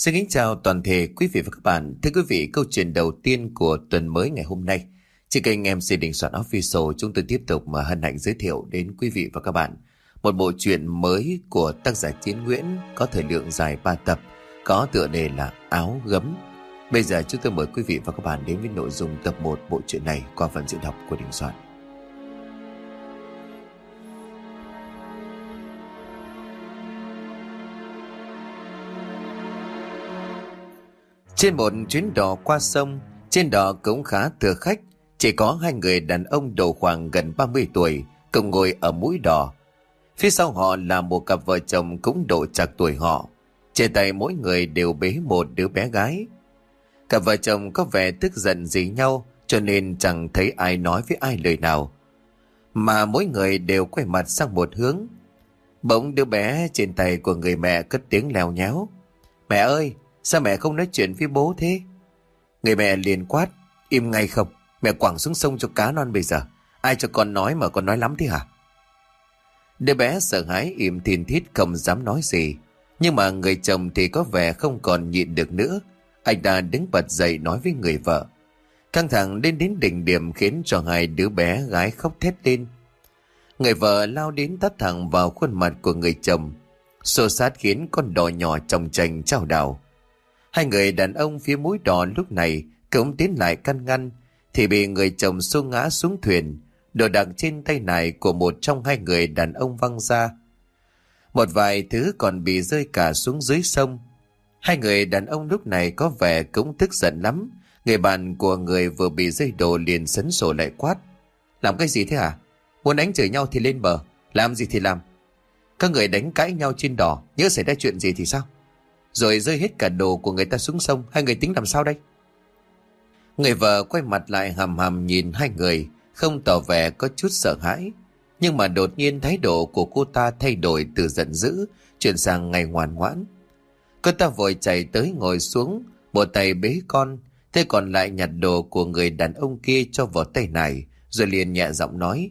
Xin kính chào toàn thể quý vị và các bạn. Thưa quý vị, câu chuyện đầu tiên của tuần mới ngày hôm nay. Trên kênh MC Đình Soạn Official, chúng tôi tiếp tục mà hân hạnh giới thiệu đến quý vị và các bạn một bộ truyện mới của tác giả Chiến Nguyễn có thời lượng dài 3 tập, có tựa đề là Áo Gấm. Bây giờ chúng tôi mời quý vị và các bạn đến với nội dung tập 1 bộ truyện này qua phần diễn đọc của Đình Soạn. Trên một chuyến đò qua sông, trên đò cũng khá thừa khách, chỉ có hai người đàn ông đầu khoảng gần 30 tuổi, cùng ngồi ở mũi đò. Phía sau họ là một cặp vợ chồng cũng độ chạc tuổi họ. Trên tay mỗi người đều bế một đứa bé gái. Cặp vợ chồng có vẻ tức giận gì nhau, cho nên chẳng thấy ai nói với ai lời nào. Mà mỗi người đều quay mặt sang một hướng. Bỗng đứa bé trên tay của người mẹ cất tiếng lèo nhéo. Mẹ ơi, Sao mẹ không nói chuyện với bố thế? Người mẹ liền quát, im ngay không, mẹ quẳng xuống sông cho cá non bây giờ. Ai cho con nói mà con nói lắm thế hả? Đứa bé sợ hãi im thiên thít không dám nói gì. Nhưng mà người chồng thì có vẻ không còn nhịn được nữa. Anh ta đứng bật dậy nói với người vợ. Căng thẳng đến đến đỉnh điểm khiến cho hai đứa bé gái khóc thét lên. Người vợ lao đến tắt thẳng vào khuôn mặt của người chồng. Xô sát khiến con đỏ nhỏ chồng chành trao đảo. Hai người đàn ông phía mũi đỏ lúc này cũng tiến lại căn ngăn, thì bị người chồng xô ngã xuống thuyền, đồ đạc trên tay này của một trong hai người đàn ông văng ra. Một vài thứ còn bị rơi cả xuống dưới sông. Hai người đàn ông lúc này có vẻ cũng tức giận lắm. Người bạn của người vừa bị rơi đồ liền sấn sổ lại quát. Làm cái gì thế hả? Muốn đánh chửi nhau thì lên bờ. Làm gì thì làm. Các người đánh cãi nhau trên đỏ. Nhớ xảy ra chuyện gì thì sao? Rồi rơi hết cả đồ của người ta xuống sông, Hai người tính làm sao đây? Người vợ quay mặt lại hầm hầm nhìn hai người, Không tỏ vẻ có chút sợ hãi. Nhưng mà đột nhiên thái độ của cô ta thay đổi từ giận dữ, Chuyển sang ngày ngoan ngoãn. Cô ta vội chạy tới ngồi xuống, Bộ tay bế con, Thế còn lại nhặt đồ của người đàn ông kia cho vào tay này, Rồi liền nhẹ giọng nói,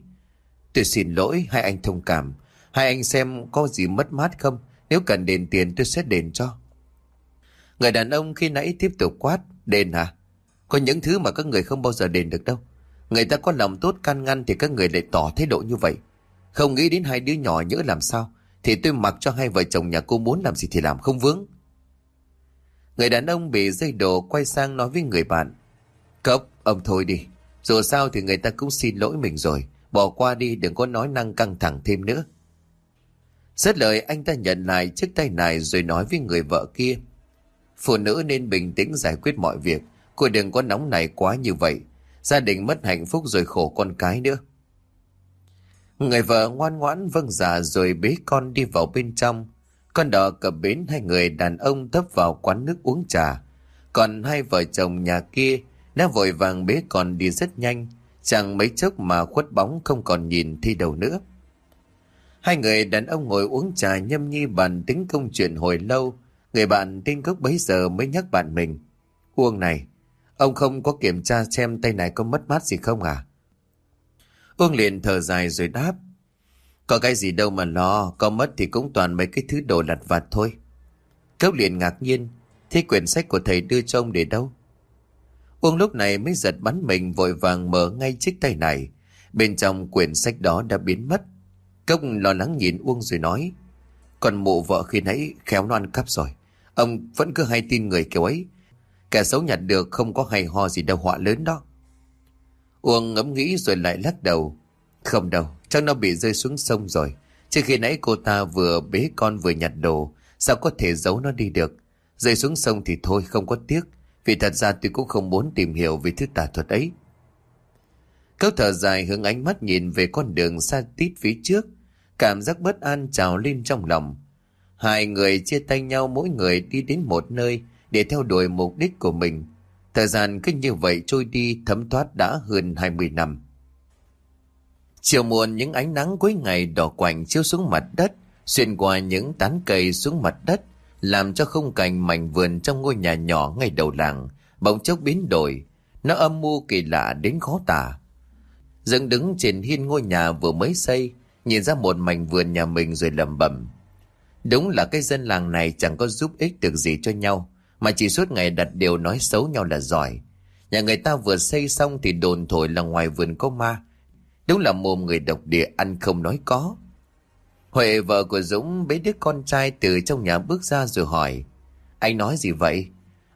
Tôi xin lỗi, hai anh thông cảm. Hai anh xem có gì mất mát không? Nếu cần đền tiền tôi sẽ đền cho. Người đàn ông khi nãy tiếp tục quát, đền hả? Có những thứ mà các người không bao giờ đền được đâu. Người ta có lòng tốt can ngăn thì các người lại tỏ thái độ như vậy. Không nghĩ đến hai đứa nhỏ nhỡ làm sao, thì tôi mặc cho hai vợ chồng nhà cô muốn làm gì thì làm không vướng. Người đàn ông bị dây đồ quay sang nói với người bạn. Cốc, ông thôi đi. Dù sao thì người ta cũng xin lỗi mình rồi. Bỏ qua đi đừng có nói năng căng thẳng thêm nữa. Rất lời anh ta nhận lại chiếc tay này rồi nói với người vợ kia. Phụ nữ nên bình tĩnh giải quyết mọi việc. Cô đừng có nóng này quá như vậy. Gia đình mất hạnh phúc rồi khổ con cái nữa. Người vợ ngoan ngoãn vâng dạ rồi bế con đi vào bên trong. Con đò cập bến hai người đàn ông thấp vào quán nước uống trà. Còn hai vợ chồng nhà kia đã vội vàng bế con đi rất nhanh. Chẳng mấy chốc mà khuất bóng không còn nhìn thi đầu nữa. Hai người đàn ông ngồi uống trà nhâm nhi bàn tính công chuyện hồi lâu Người bạn tên gốc bấy giờ mới nhắc bạn mình. Uông này, ông không có kiểm tra xem tay này có mất mát gì không à? Uông liền thở dài rồi đáp. Có cái gì đâu mà lo, có mất thì cũng toàn mấy cái thứ đồ lặt vặt thôi. Cốc liền ngạc nhiên, thế quyển sách của thầy đưa cho ông để đâu? Uông lúc này mới giật bắn mình vội vàng mở ngay chiếc tay này. Bên trong quyển sách đó đã biến mất. Cốc lo lắng nhìn Uông rồi nói. Còn mụ vợ khi nãy khéo nó ăn cắp rồi. Ông vẫn cứ hay tin người kiểu ấy. Kẻ xấu nhặt được không có hay ho gì đâu họa lớn đó. Uông ngẫm nghĩ rồi lại lắc đầu. Không đâu, chắc nó bị rơi xuống sông rồi. Trước khi nãy cô ta vừa bế con vừa nhặt đồ, sao có thể giấu nó đi được. Rơi xuống sông thì thôi không có tiếc, vì thật ra tôi cũng không muốn tìm hiểu về thứ tà thuật ấy. Câu thở dài hướng ánh mắt nhìn về con đường xa tít phía trước, cảm giác bất an trào lên trong lòng. Hai người chia tay nhau mỗi người đi đến một nơi để theo đuổi mục đích của mình. Thời gian cứ như vậy trôi đi thấm thoát đã hơn 20 năm. Chiều muộn những ánh nắng cuối ngày đỏ quạnh chiếu xuống mặt đất, xuyên qua những tán cây xuống mặt đất, làm cho không cảnh mảnh vườn trong ngôi nhà nhỏ ngay đầu làng, bỗng chốc biến đổi. Nó âm mưu kỳ lạ đến khó tả. Dựng đứng trên hiên ngôi nhà vừa mới xây, nhìn ra một mảnh vườn nhà mình rồi lầm bẩm Đúng là cái dân làng này chẳng có giúp ích được gì cho nhau. Mà chỉ suốt ngày đặt điều nói xấu nhau là giỏi. Nhà người ta vừa xây xong thì đồn thổi là ngoài vườn có ma. Đúng là mồm người độc địa, ăn không nói có. Huệ vợ của Dũng bế đứa con trai từ trong nhà bước ra rồi hỏi, Anh nói gì vậy?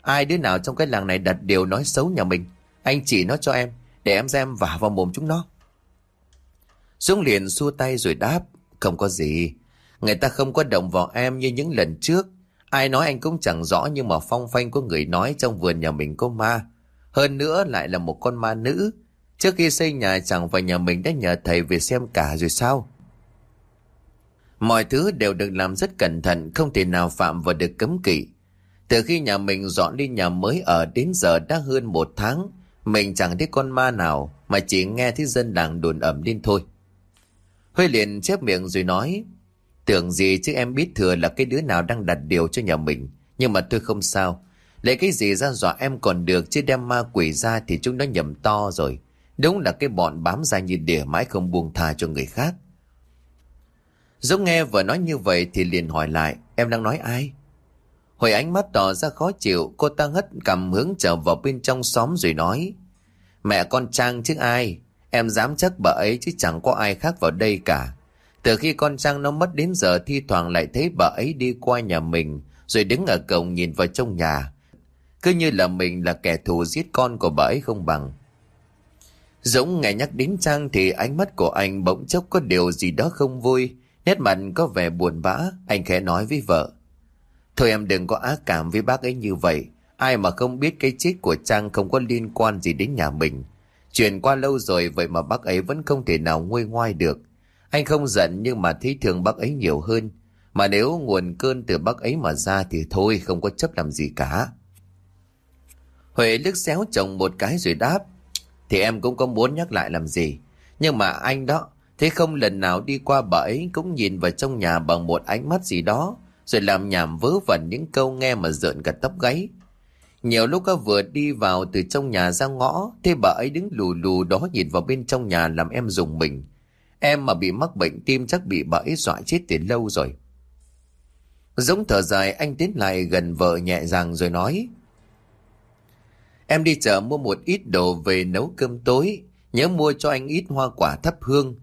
Ai đứa nào trong cái làng này đặt điều nói xấu nhà mình? Anh chỉ nó cho em, Để em xem vả vào mồm chúng nó. Dũng liền xua tay rồi đáp, Không có gì. Người ta không có động vào em như những lần trước. Ai nói anh cũng chẳng rõ Nhưng mà phong phanh có người nói trong vườn nhà mình có ma. Hơn nữa lại là một con ma nữ. Trước khi xây nhà, chẳng phải nhà mình đã nhờ thầy về xem cả rồi sao? Mọi thứ đều được làm rất cẩn thận, Không thể nào phạm vào được cấm kỵ. Từ khi nhà mình dọn đi nhà mới ở đến giờ đã hơn một tháng, Mình chẳng thấy con ma nào, Mà chỉ nghe thấy dân làng đồn ẩm lên thôi. Huy liền chép miệng rồi nói Tưởng gì chứ em biết thừa là cái đứa nào đang đặt điều cho nhà mình. Nhưng mà tôi không sao. Lấy cái gì ra dọa em còn được, Chứ đem ma quỷ ra thì chúng nó nhầm to rồi. Đúng là cái bọn bám ra như đỉa mãi không buông tha cho người khác. Dũng nghe vợ nói như vậy thì liền hỏi lại, Em đang nói ai? Hồi ánh mắt tỏ ra khó chịu, Cô ta hất cầm hướng trở vào bên trong xóm rồi nói, Mẹ con Trang chứ ai? Em dám chắc bà ấy chứ chẳng có ai khác vào đây cả từ khi con Trang nó mất đến giờ thi thoảng lại thấy bà ấy đi qua nhà mình rồi đứng ở cổng nhìn vào trong nhà. Cứ như là mình là kẻ thù giết con của bà ấy không bằng. Dũng nghe nhắc đến Trang thì ánh mắt của anh bỗng chốc có điều gì đó không vui. Nét mặt có vẻ buồn bã, anh khẽ nói với vợ. Thôi em đừng có ác cảm với bác ấy như vậy. Ai mà không biết cái chết của Trang không có liên quan gì đến nhà mình. Chuyện qua lâu rồi vậy mà bác ấy vẫn không thể nào nguôi ngoai được. Anh không giận nhưng mà thấy thường bác ấy nhiều hơn. Mà nếu nguồn cơn từ bác ấy mà ra thì thôi không có chấp làm gì cả. Huệ lướt xéo chồng một cái rồi đáp. Thì em cũng có muốn nhắc lại làm gì. Nhưng mà anh đó, thế không lần nào đi qua bà ấy cũng nhìn vào trong nhà bằng một ánh mắt gì đó. Rồi làm nhảm vớ vẩn những câu nghe mà rợn cả tóc gáy. Nhiều lúc có vừa đi vào từ trong nhà ra ngõ, thế bà ấy đứng lù lù đó nhìn vào bên trong nhà làm em dùng mình. Em mà bị mắc bệnh tim chắc bị bà ấy dọa chết từ lâu rồi. Giống thở dài, anh tiến lại gần vợ nhẹ dàng rồi nói. Em đi chợ mua một ít đồ về nấu cơm tối. Nhớ mua cho anh ít hoa quả thắp hương.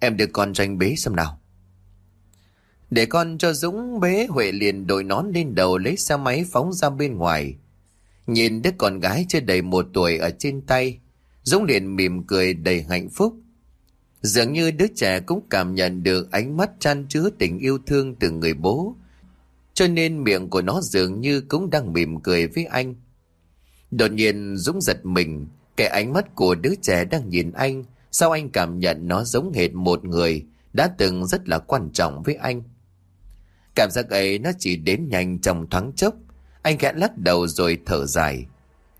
Em đưa con cho anh bế xem nào. Để con cho Dũng bế, Huệ liền đội nón lên đầu lấy xe máy phóng ra bên ngoài. Nhìn đứa con gái chưa đầy một tuổi ở trên tay. Dũng liền mỉm cười đầy hạnh phúc. Dường như đứa trẻ cũng cảm nhận được ánh mắt chan chứa tình yêu thương từ người bố. Cho nên miệng của nó dường như cũng đang mỉm cười với anh. Đột nhiên Dũng giật mình, cái ánh mắt của đứa trẻ đang nhìn anh, sao anh cảm nhận nó giống hệt một người đã từng rất là quan trọng với anh. Cảm giác ấy nó chỉ đến nhanh trong thoáng chốc, anh khẽ lắc đầu rồi thở dài.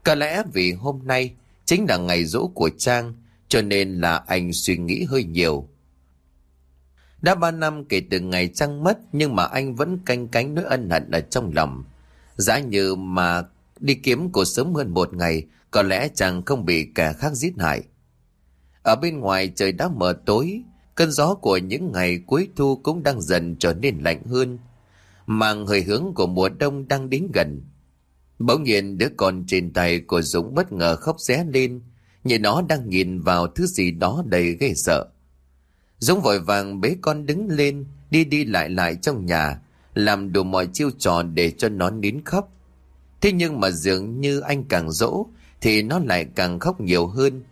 Có lẽ vì hôm nay chính là ngày rỗ của Trang, cho nên là anh suy nghĩ hơi nhiều. Đã ba năm kể từ ngày Trăng mất nhưng mà anh vẫn canh cánh nỗi ân hận ở trong lòng. Giá như mà đi kiếm cô sớm hơn một ngày, có lẽ chàng không bị kẻ khác giết hại. Ở bên ngoài trời đã mờ tối, cơn gió của những ngày cuối thu cũng đang dần trở nên lạnh hơn. Màng hơi hướng của mùa đông đang đến gần. Bỗng nhiên đứa con trên tay của Dũng bất ngờ khóc ré lên, như nó đang nhìn vào thứ gì đó đầy ghê sợ. Dũng vội vàng bế con đứng lên, đi đi lại lại trong nhà, làm đủ mọi chiêu trò để cho nó nín khóc. Thế nhưng mà dường như anh càng dỗ, thì nó lại càng khóc nhiều hơn.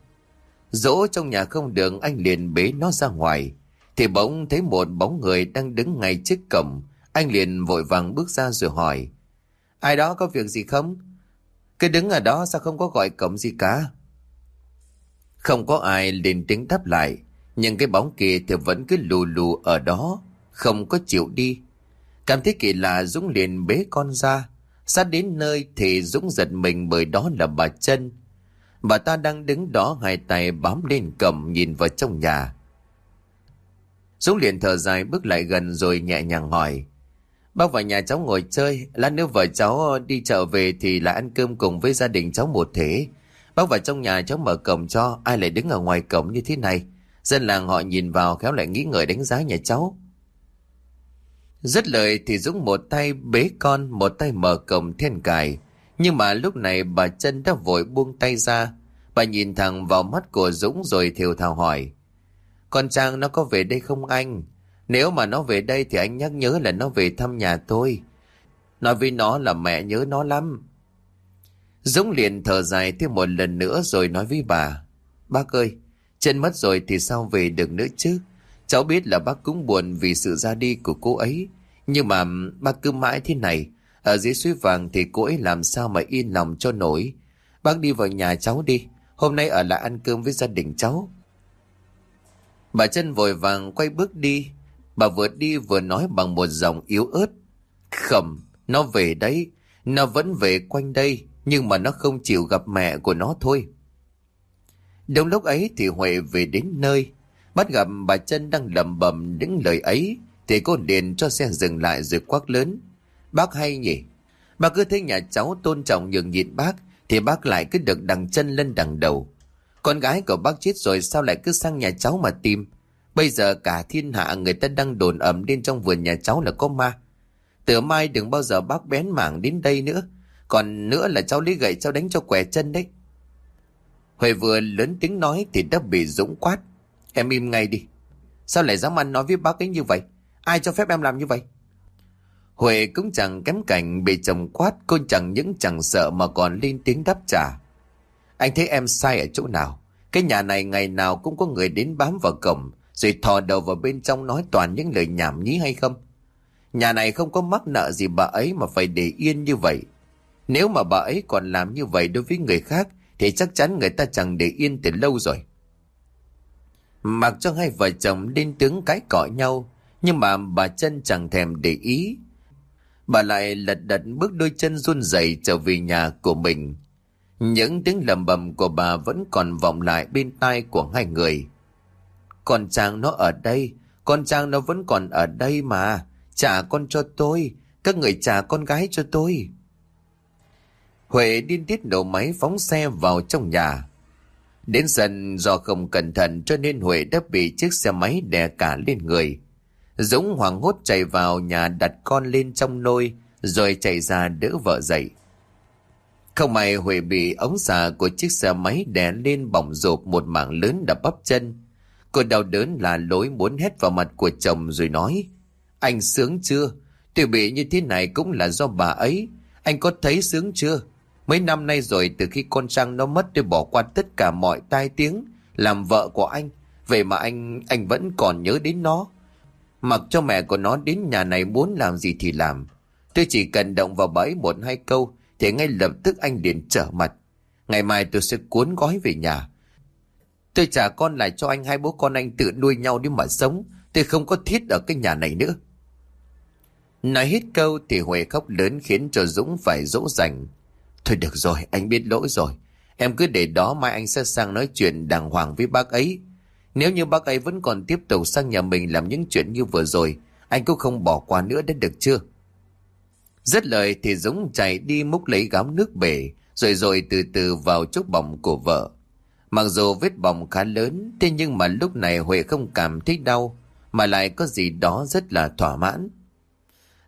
Dỗ trong nhà không được, anh liền bế nó ra ngoài. Thì bỗng thấy một bóng người đang đứng ngay trước cổng. Anh liền vội vàng bước ra rồi hỏi. Ai đó có việc gì không? Cứ đứng ở đó sao không có gọi cổng gì cả? Không có ai lên tiếng đáp lại, nhưng cái bóng kia thì vẫn cứ lù lù ở đó, không có chịu đi. Cảm thấy kỳ lạ Dũng liền bế con ra, sát đến nơi thì Dũng giật mình bởi đó là bà chân. Bà ta đang đứng đó hai tay bám lên cầm nhìn vào trong nhà. Dũng liền thở dài bước lại gần rồi nhẹ nhàng hỏi. Bác vào nhà cháu ngồi chơi, lát nữa vợ cháu đi chợ về thì lại ăn cơm cùng với gia đình cháu một thế. Bác vào trong nhà cháu mở cổng cho, ai lại đứng ở ngoài cổng như thế này. Dân làng họ nhìn vào khéo lại nghĩ người đánh giá nhà cháu. Rất lời thì Dũng một tay bế con, một tay mở cổng then cài. Nhưng mà lúc này bà chân đã vội buông tay ra. Bà nhìn thẳng vào mắt của Dũng rồi thiều thào hỏi. Con Trang nó có về đây không anh? Nếu mà nó về đây thì anh nhắc nhớ là nó về thăm nhà tôi. Nói với nó là mẹ nhớ nó lắm. Dũng liền thở dài thêm một lần nữa rồi nói với bà. Bác ơi, chân mất rồi thì sao về được nữa chứ? Cháu biết là bác cũng buồn vì sự ra đi của cô ấy. Nhưng mà bác cứ mãi thế này. Ở dưới suối vàng thì cô ấy làm sao mà yên lòng cho nổi. Bác đi vào nhà cháu đi. Hôm nay ở lại ăn cơm với gia đình cháu. Bà chân vội vàng quay bước đi. Bà vừa đi vừa nói bằng một giọng yếu ớt. Khẩm, nó về đấy. Nó vẫn về quanh đây. Nhưng mà nó không chịu gặp mẹ của nó thôi. Đúng lúc ấy thì Huệ về đến nơi. Bắt gặp bà chân đang lầm bầm những lời ấy. Thì cô liền cho xe dừng lại rồi quát lớn. Bác hay nhỉ? Bà cứ thấy nhà cháu tôn trọng nhường nhịn bác. Thì bác lại cứ được đằng chân lên đằng đầu. Con gái của bác chết rồi sao lại cứ sang nhà cháu mà tìm? Bây giờ cả thiên hạ người ta đang đồn ẩm lên trong vườn nhà cháu là có ma. Từ mai đừng bao giờ bác bén mảng đến đây nữa. Còn nữa là cháu lấy gậy cháu đánh cho quẻ chân đấy. Huệ vừa lớn tiếng nói thì đã bị Dũng quát. Em im ngay đi. Sao lại dám ăn nói với bác ấy như vậy? Ai cho phép em làm như vậy? Huệ cũng chẳng kém cảnh bị chồng quát, cô chẳng những chẳng sợ mà còn lên tiếng đáp trả. Anh thấy em sai ở chỗ nào? Cái nhà này ngày nào cũng có người đến bám vào cổng, rồi thò đầu vào bên trong nói toàn những lời nhảm nhí hay không? Nhà này không có mắc nợ gì bà ấy mà phải để yên như vậy. Nếu mà bà ấy còn làm như vậy đối với người khác, thì chắc chắn người ta chẳng để yên từ lâu rồi. Mặc cho hai vợ chồng lên tướng cãi cọ nhau, nhưng mà bà chân chẳng thèm để ý. Bà lại lật đật bước đôi chân run rẩy trở về nhà của mình. Những tiếng lầm bầm của bà vẫn còn vọng lại bên tai của hai người. Con Trang nó ở đây, con Trang nó vẫn còn ở đây mà. Trả con cho tôi, các người trả con gái cho tôi. Huệ điên tiết nổ máy phóng xe vào trong nhà. Đến dần do không cẩn thận cho nên Huệ đã bị chiếc xe máy đè cả lên người. Dũng hoảng hốt chạy vào nhà đặt con lên trong nôi, rồi chạy ra đỡ vợ dậy. Không may Huệ bị ống xà của chiếc xe máy đè lên bỏng rộp một mảng lớn đập bắp chân. Cô đau đớn là lối muốn hét vào mặt của chồng rồi nói, Anh sướng chưa? Tôi bị như thế này cũng là do bà ấy. Anh có thấy sướng chưa? Mấy năm nay rồi, từ khi con Trang nó mất, tôi bỏ qua tất cả mọi tai tiếng làm vợ của anh. Vậy mà anh anh vẫn còn nhớ đến nó. Mặc cho mẹ của nó đến nhà này muốn làm gì thì làm. Tôi chỉ cần động vào bẫy một hai câu, thì ngay lập tức anh liền trở mặt. Ngày mai tôi sẽ cuốn gói về nhà. Tôi trả con lại cho anh, hai bố con anh tự nuôi nhau đi mà sống. Tôi không có thiết ở cái nhà này nữa. Nói hết câu thì Huệ khóc lớn khiến cho Dũng phải dỗ dành. Thôi được rồi, anh biết lỗi rồi. Em cứ để đó mai anh sẽ sang nói chuyện đàng hoàng với bác ấy. Nếu như bác ấy vẫn còn tiếp tục sang nhà mình làm những chuyện như vừa rồi, anh cũng không bỏ qua nữa đến được chưa? Rất lời thì Dũng chạy đi múc lấy gáo nước bể, rồi rồi từ từ vào chốt bỏng của vợ. Mặc dù vết bỏng khá lớn, thế nhưng mà lúc này Huệ không cảm thấy đau, mà lại có gì đó rất là thỏa mãn.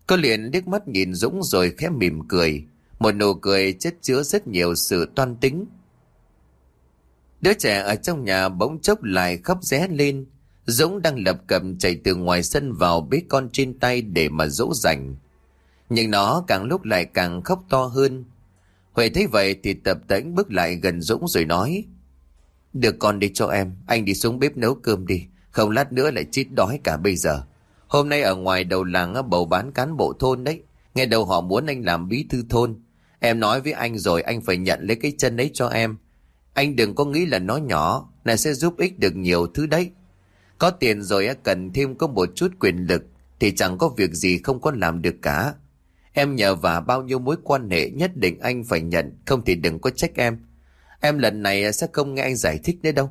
Cô liền liếc mắt nhìn Dũng rồi khẽ mỉm cười, một nụ cười chất chứa rất nhiều sự toan tính. Đứa trẻ ở trong nhà bỗng chốc lại khóc ré lên. Dũng đang lập cầm chạy từ ngoài sân vào bế con trên tay để mà dỗ dành. Nhưng nó càng lúc lại càng khóc to hơn. Huệ thấy vậy thì tập tễnh bước lại gần Dũng rồi nói. Được con đi cho em, anh đi xuống bếp nấu cơm đi. Không lát nữa lại chít đói cả bây giờ. Hôm nay ở ngoài đầu làng bầu bán cán bộ thôn đấy. Nghe đầu họ muốn anh làm bí thư thôn. Em nói với anh rồi anh phải nhận lấy cái chân ấy cho em. Anh đừng có nghĩ là nó nhỏ, này sẽ giúp ích được nhiều thứ đấy. Có tiền rồi cần thêm có một chút quyền lực thì chẳng có việc gì không có làm được cả. Em nhờ và bao nhiêu mối quan hệ nhất định anh phải nhận, không thì đừng có trách em. Em lần này sẽ không nghe anh giải thích nữa đâu.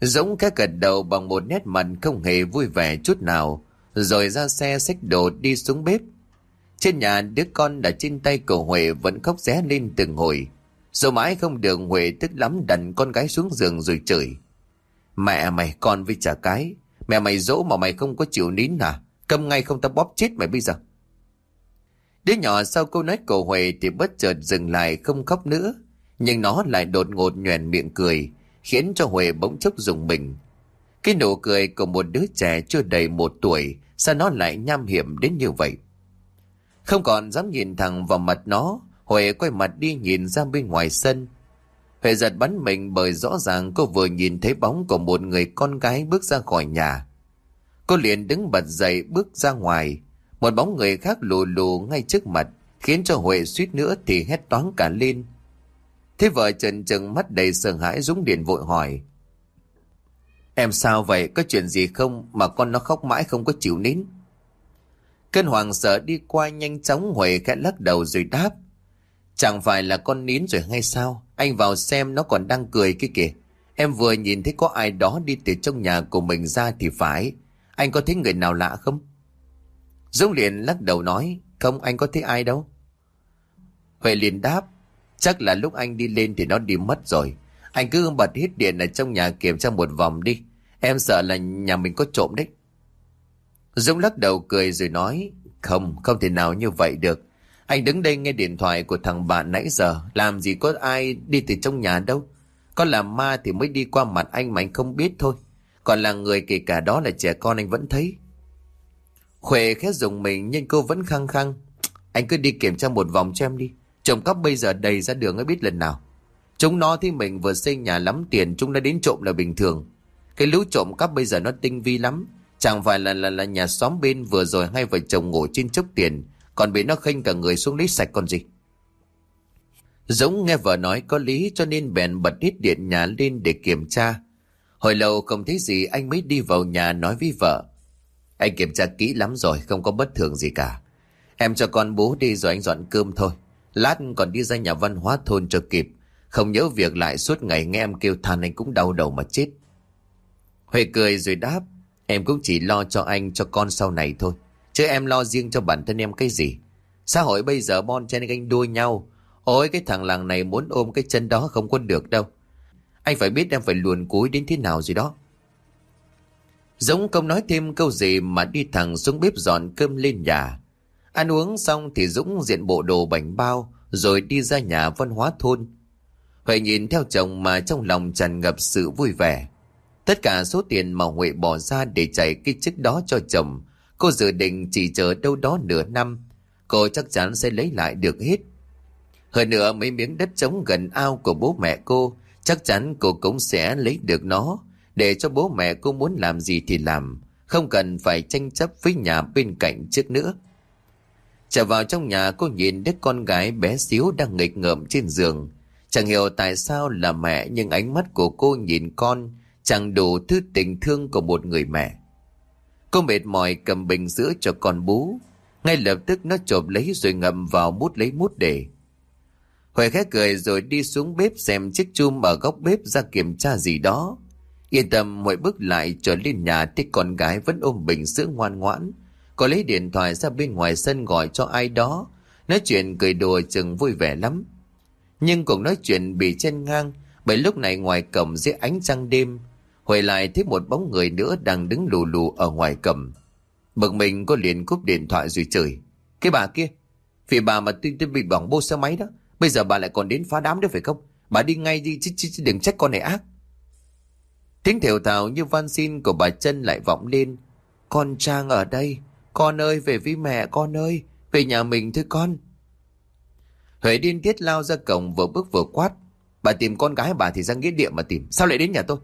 Dũng cái gật đầu bằng một nét mặt không hề vui vẻ chút nào, rồi ra xe xách đồ đi xuống bếp. Trên nhà đứa con đã trên tay của Huệ vẫn khóc ré lên từng hồi. Rồi mãi không được Huệ tức lắm đặt con gái xuống giường rồi chửi. Mẹ mày con với trả cái. Mẹ mày dỗ mà mày không có chịu nín à? Cầm ngay không tao bóp chết mày bây giờ. Đứa nhỏ sau câu nói của Huệ thì bất chợt dừng lại không khóc nữa. Nhưng nó lại đột ngột nhoèn miệng cười, khiến cho Huệ bỗng chốc dùng mình. Cái nụ cười của một đứa trẻ chưa đầy một tuổi, sao nó lại nham hiểm đến như vậy? Không còn dám nhìn thẳng vào mặt nó, Huệ quay mặt đi nhìn ra bên ngoài sân. Huệ giật bắn mình bởi rõ ràng cô vừa nhìn thấy bóng của một người con gái bước ra khỏi nhà. Cô liền đứng bật dậy bước ra ngoài. Một bóng người khác lù lù ngay trước mặt, khiến cho Huệ suýt nữa thì hét toáng cả lên. Thế vợ trần trừng mắt đầy sợ hãi Dũng điện vội hỏi. Em sao vậy? Có chuyện gì không mà con nó khóc mãi không có chịu nín? Cơn hoàng sợ đi qua nhanh chóng Huệ khẽ lắc đầu rồi đáp. Chẳng phải là con nín rồi hay sao? Anh vào xem nó còn đang cười kia kìa. Em vừa nhìn thấy có ai đó đi từ trong nhà của mình ra thì phải. Anh có thấy người nào lạ không? Dũng liền lắc đầu nói. Không, anh có thấy ai đâu. Huệ liền đáp. Chắc là lúc anh đi lên thì nó đi mất rồi. Anh cứ bật hết điện ở trong nhà kiểm tra một vòng đi. Em sợ là nhà mình có trộm đấy. Dũng lắc đầu cười rồi nói. Không, không thể nào như vậy được. Anh đứng đây nghe điện thoại của thằng bạn nãy giờ. Làm gì có ai đi từ trong nhà đâu. Có là ma thì mới đi qua mặt anh mà anh không biết thôi. Còn là người kể cả đó là trẻ con anh vẫn thấy. Khuệ khét dùng mình nhưng cô vẫn khăng khăng. Anh cứ đi kiểm tra một vòng cho em đi. Trộm cắp bây giờ đầy ra đường ấy biết lần nào. Chúng nó thì mình vừa xây nhà lắm tiền chúng đã đến trộm là bình thường. Cái lũ trộm cắp bây giờ nó tinh vi lắm. Chẳng phải là là, là nhà xóm bên vừa rồi hai vợ chồng ngủ trên chốc tiền còn bị nó khênh cả người xuống lấy sạch còn gì. Dũng nghe vợ nói có lý cho nên bèn bật hết điện nhà lên để kiểm tra. Hồi lâu không thấy gì anh mới đi vào nhà nói với vợ. Anh kiểm tra kỹ lắm rồi không có bất thường gì cả. Em cho con bố đi rồi anh dọn cơm thôi. Lát còn đi ra nhà văn hóa thôn cho kịp. Không nhớ việc lại suốt ngày nghe em kêu than anh cũng đau đầu mà chết. Huệ cười rồi đáp. Em cũng chỉ lo cho anh, cho con sau này thôi. Chứ em lo riêng cho bản thân em cái gì. Xã hội bây giờ bon chen ganh đua nhau. Ôi, cái thằng làng này muốn ôm cái chân đó không có được đâu. Anh phải biết em phải luồn cúi đến thế nào gì đó. Giống không nói thêm câu gì mà đi thẳng xuống bếp dọn cơm lên nhà. Ăn uống xong thì Dũng diện bộ đồ bánh bao, rồi đi ra nhà văn hóa thôn. Huệ nhìn theo chồng mà trong lòng tràn ngập sự vui vẻ. Tất cả số tiền mà Huệ bỏ ra để chạy cái chức đó cho chồng, cô dự định chỉ chờ đâu đó nửa năm, cô chắc chắn sẽ lấy lại được hết. Hơn nữa mấy miếng đất trống gần ao của bố mẹ cô, chắc chắn cô cũng sẽ lấy được nó, để cho bố mẹ cô muốn làm gì thì làm, không cần phải tranh chấp với nhà bên cạnh trước nữa. Trở vào trong nhà cô nhìn đứa con gái bé xíu đang nghịch ngợm trên giường. Chẳng hiểu tại sao là mẹ nhưng ánh mắt của cô nhìn con chẳng đủ thứ tình thương của một người mẹ. Cô mệt mỏi cầm bình sữa cho con bú. Ngay lập tức nó chộp lấy rồi ngậm vào mút lấy mút để. Huệ khẽ cười rồi đi xuống bếp xem chiếc chum ở góc bếp ra kiểm tra gì đó. Yên tâm, Huệ bước lại trở lên nhà thì con gái vẫn ôm bình sữa ngoan ngoãn. Có lấy điện thoại ra bên ngoài sân gọi cho ai đó. Nói chuyện cười đùa chừng vui vẻ lắm. Nhưng cuộc nói chuyện bị chen ngang bởi lúc này ngoài cổng dưới ánh trăng đêm hồi lại thấy một bóng người nữa đang đứng lù lù ở ngoài cầm. Bực mình cô liền cúp điện thoại rồi chửi. Cái bà kia, vì bà mà tôi, tôi bị bỏng bô xe máy đó. Bây giờ bà lại còn đến phá đám nữa phải không? Bà đi ngay đi chứ, chứ, chứ đừng trách con này ác. Tiếng thều thào như van xin của bà chân lại vọng lên. Con Trang ở đây. Con ơi về với mẹ con ơi. Về nhà mình thôi con. Huệ điên tiết lao ra cổng vừa bước vừa quát. Bà tìm con gái bà thì ra nghĩa địa mà tìm. Sao lại đến nhà tôi?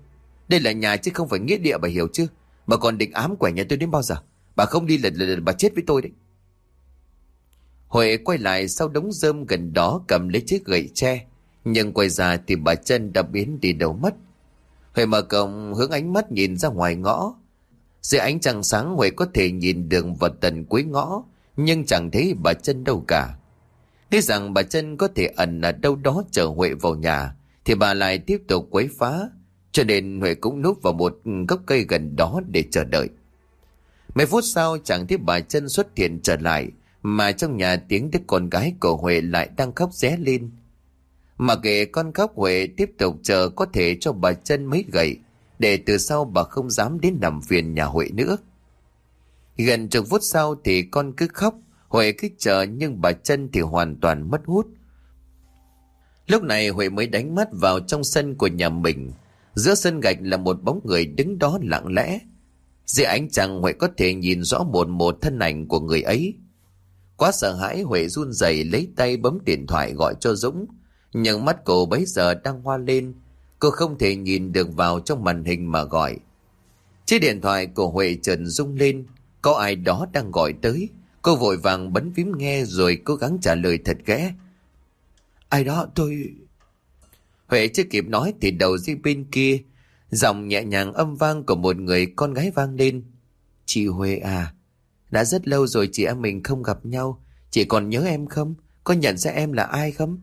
Đây là nhà chứ không phải nghĩa địa bà hiểu chứ. Bà còn định ám quẻ nhà tôi đến bao giờ? Bà không đi lần lần bà chết với tôi đấy. Huệ quay lại sau đống rơm gần đó cầm lấy chiếc gậy tre. Nhưng quay ra thì bà chân đã biến đi đâu mất. Huệ mở cổng, hướng ánh mắt nhìn ra ngoài ngõ. Dưới ánh trăng sáng, Huệ có thể nhìn đường vào tận cuối ngõ. Nhưng chẳng thấy bà chân đâu cả. Nghĩ rằng bà chân có thể ẩn ở đâu đó chờ Huệ vào nhà. Thì bà lại tiếp tục quấy phá cho nên Huệ cũng núp vào một gốc cây gần đó để chờ đợi. Mấy phút sau chẳng thấy bà chân xuất hiện trở lại, mà trong nhà tiếng đứa con gái của Huệ lại đang khóc ré lên. Mà kệ con khóc Huệ tiếp tục chờ có thể cho bà chân mấy gậy, để từ sau bà không dám đến nằm phiền nhà Huệ nữa. Gần chục phút sau thì con cứ khóc, Huệ cứ chờ nhưng bà chân thì hoàn toàn mất hút. Lúc này Huệ mới đánh mắt vào trong sân của nhà mình. Giữa sân gạch là một bóng người đứng đó lặng lẽ. Dưới ánh trăng, Huệ có thể nhìn rõ một một thân ảnh của người ấy. Quá sợ hãi, Huệ run rẩy lấy tay bấm điện thoại gọi cho Dũng. Nhưng mắt cô bấy giờ đang hoa lên. Cô không thể nhìn được vào trong màn hình mà gọi. Chiếc điện thoại của Huệ trần rung lên. Có ai đó đang gọi tới. Cô vội vàng bấm phím nghe rồi cố gắng trả lời thật ghé. Ai đó, tôi... Huệ chưa kịp nói thì đầu dây bên kia, giọng nhẹ nhàng âm vang của một người con gái vang lên. Chị Huệ à, đã rất lâu rồi chị em mình không gặp nhau, chị còn nhớ em không? Có nhận ra em là ai không?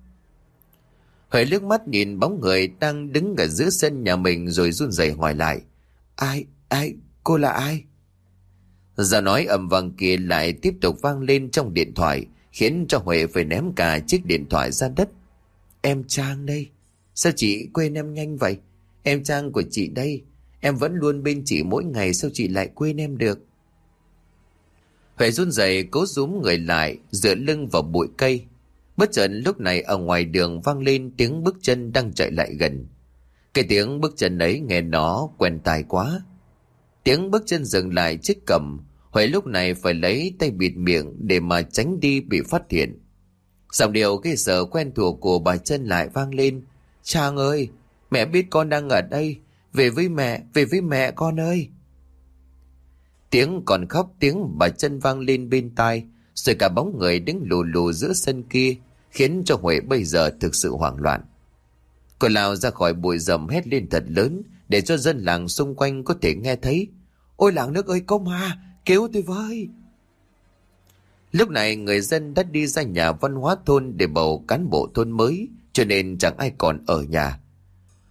Huệ nước mắt nhìn bóng người đang đứng ở giữa sân nhà mình rồi run rẩy hỏi lại. Ai, ai, cô là ai? Giờ nói ầm vang kia lại tiếp tục vang lên trong điện thoại, khiến cho Huệ phải ném cả chiếc điện thoại ra đất. Em Trang đây. Sao chị quên em nhanh vậy? Em Trang của chị đây. Em vẫn luôn bên chị mỗi ngày sao chị lại quên em được? Huệ run rẩy cố rúm người lại, dựa lưng vào bụi cây. Bất chợt lúc này ở ngoài đường vang lên tiếng bước chân đang chạy lại gần. Cái tiếng bước chân ấy nghe nó quen tai quá. Tiếng bước chân dừng lại chiếc cầm, Huệ lúc này phải lấy tay bịt miệng để mà tránh đi bị phát hiện. Giọng điệu cái sợ quen thuộc của bà chân lại vang lên. Chàng ơi, mẹ biết con đang ở đây. Về với mẹ, về với mẹ con ơi. Tiếng còn khóc tiếng bà chân vang lên bên tai. Rồi cả bóng người đứng lù lù giữa sân kia khiến cho Huệ bây giờ thực sự hoảng loạn. Cô lao ra khỏi bụi rầm hét lên thật lớn để cho dân làng xung quanh có thể nghe thấy. Ôi làng nước ơi có ma, cứu tôi với. Lúc này người dân đã đi ra nhà văn hóa thôn để bầu cán bộ thôn mới, cho nên chẳng ai còn ở nhà.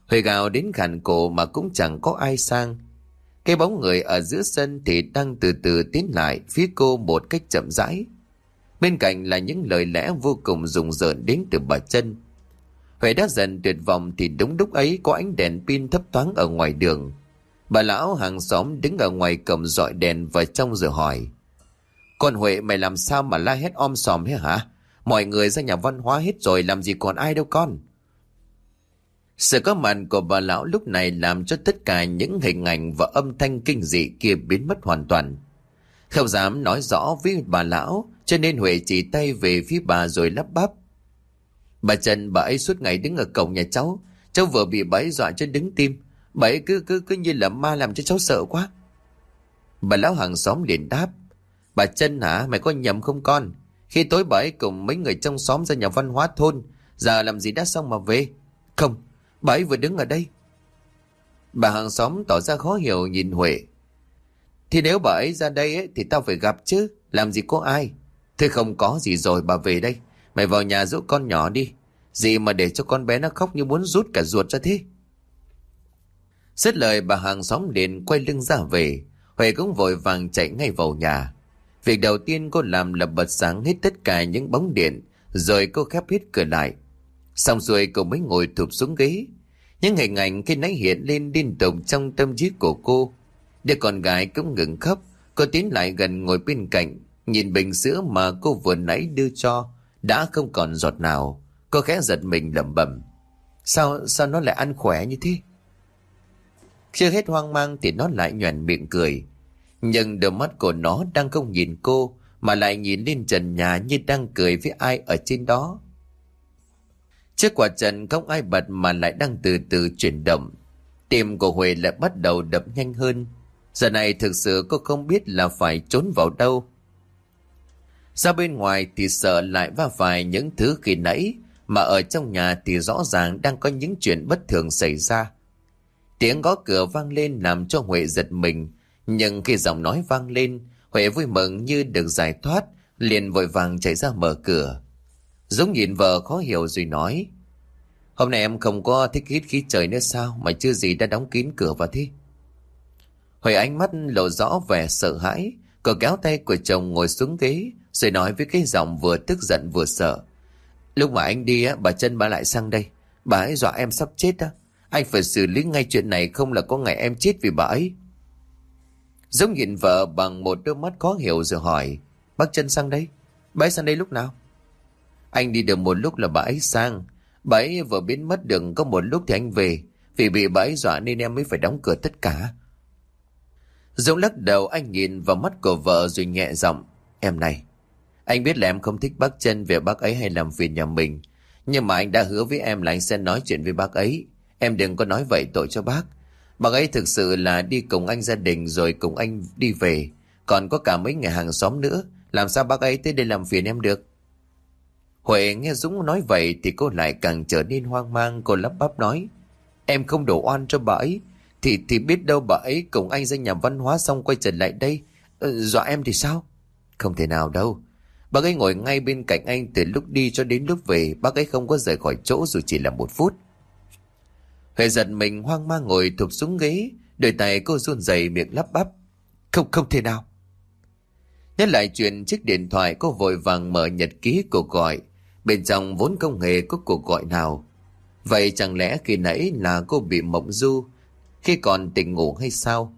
Huệ gào đến gần cổ mà cũng chẳng có ai sang. Cái bóng người ở giữa sân thì đang từ từ tiến lại phía cô một cách chậm rãi. Bên cạnh là những lời lẽ vô cùng rùng rợn đến từ bà chân. Huệ đã dần tuyệt vọng thì đúng lúc ấy có ánh đèn pin thấp thoáng ở ngoài đường. Bà lão hàng xóm đứng ở ngoài cầm dọi đèn vào trong rồi hỏi. Con Huệ, mày làm sao mà la hét om sòm thế hả? Mọi người ra nhà văn hóa hết rồi làm gì còn ai đâu con. Sự có mặt của bà lão lúc này làm cho tất cả những hình ảnh và âm thanh kinh dị kia biến mất hoàn toàn. Không dám nói rõ với bà lão cho nên Huệ chỉ tay về phía bà rồi lắp bắp. Bà Trần bà ấy suốt ngày đứng ở cổng nhà cháu Cháu vừa bị bà ấy dọa cho đứng tim Bà ấy cứ, cứ, cứ như là ma làm cho cháu sợ quá Bà lão hàng xóm liền đáp Bà chân hả mày có nhầm không con khi tối bà ấy cùng mấy người trong xóm ra nhà văn hóa thôn Giờ làm gì đã xong mà về? Không bà ấy vừa đứng ở đây. Bà hàng xóm tỏ ra khó hiểu nhìn Huệ. Thì nếu bà ấy ra đây ấy, thì tao phải gặp chứ Làm gì có ai? Thế không có gì rồi bà về đây. Mày vào nhà giúp con nhỏ đi. Gì mà để cho con bé nó khóc như muốn rút cả ruột ra thế? Xét lời bà hàng xóm liền quay lưng ra về. Huệ cũng vội vàng chạy ngay vào nhà. Việc đầu tiên cô làm là bật sáng hết tất cả những bóng điện, rồi cô khép hết cửa lại. Xong rồi cô mới ngồi thụp xuống ghế. Những hình ảnh khi nãy hiện lên liên tục trong tâm trí của cô. Đứa con gái cũng ngừng khóc, cô tiến lại gần ngồi bên cạnh, nhìn bình sữa mà cô vừa nãy đưa cho, đã không còn giọt nào. Cô khẽ giật mình lẩm bẩm. Sao, sao nó lại ăn khỏe như thế? Chưa hết hoang mang thì nó lại nhoẻn miệng cười. Nhưng đôi mắt của nó đang không nhìn cô, Mà lại nhìn lên trần nhà như đang cười với ai ở trên đó. Chiếc quả trần không ai bật mà lại đang từ từ chuyển động. Tim của Huệ lại bắt đầu đập nhanh hơn. Giờ này thực sự cô không biết là phải trốn vào đâu. Ra bên ngoài thì sợ lại va phải những thứ khi nãy, Mà ở trong nhà thì rõ ràng đang có những chuyện bất thường xảy ra. Tiếng gõ cửa vang lên làm cho Huệ giật mình nhưng khi giọng nói vang lên, Huệ vui mừng như được giải thoát, liền vội vàng chạy ra mở cửa. Dũng nhìn vợ khó hiểu rồi nói, Hôm nay em không có thích hít khí trời nữa sao mà chưa gì đã đóng kín cửa vào thế? Huệ ánh mắt lộ rõ vẻ sợ hãi, cờ kéo tay của chồng ngồi xuống ghế, rồi nói với cái giọng vừa tức giận vừa sợ. Lúc mà anh đi á, bà chân bà lại sang đây. Bà ấy dọa em sắp chết á. Anh phải xử lý ngay chuyện này không là có ngày em chết vì bà ấy. Dũng nhìn vợ bằng một đôi mắt khó hiểu rồi hỏi. Bác chân sang đây? Bà ấy sang đây lúc nào? Anh đi được một lúc là bà ấy sang. Bà ấy vừa biến mất đường có một lúc thì anh về. Vì bị bà ấy dọa nên em mới phải đóng cửa tất cả. Dũng lắc đầu anh nhìn vào mắt của vợ rồi nhẹ giọng. Em này, anh biết là em không thích bác chân về bác ấy hay làm phiền nhà mình. Nhưng mà anh đã hứa với em là anh sẽ nói chuyện với bác ấy. Em đừng có nói vậy tội cho bác. Bác ấy thực sự là đi cùng anh gia đình rồi cùng anh đi về. Còn có cả mấy người hàng xóm nữa. Làm sao bác ấy tới đây làm phiền em được? Huệ nghe Dũng nói vậy thì cô lại càng trở nên hoang mang. Cô lắp bắp nói. Em không đổ oan cho bà ấy. Thì thì biết đâu bà ấy cùng anh ra nhà văn hóa xong quay trở lại đây. Ừ, dọa em thì sao? Không thể nào đâu. Bác ấy ngồi ngay bên cạnh anh từ lúc đi cho đến lúc về. Bác ấy không có rời khỏi chỗ dù chỉ là một phút. Huệ giật mình hoang mang ngồi thụp xuống ghế. Đôi tay cô run rẩy miệng lắp bắp. Không, không thể nào. Nhớ lại chuyện chiếc điện thoại cô vội vàng mở nhật ký cuộc gọi. Bên trong vốn không hề có cuộc gọi nào. Vậy chẳng lẽ khi nãy là cô bị mộng du khi còn tỉnh ngủ hay sao?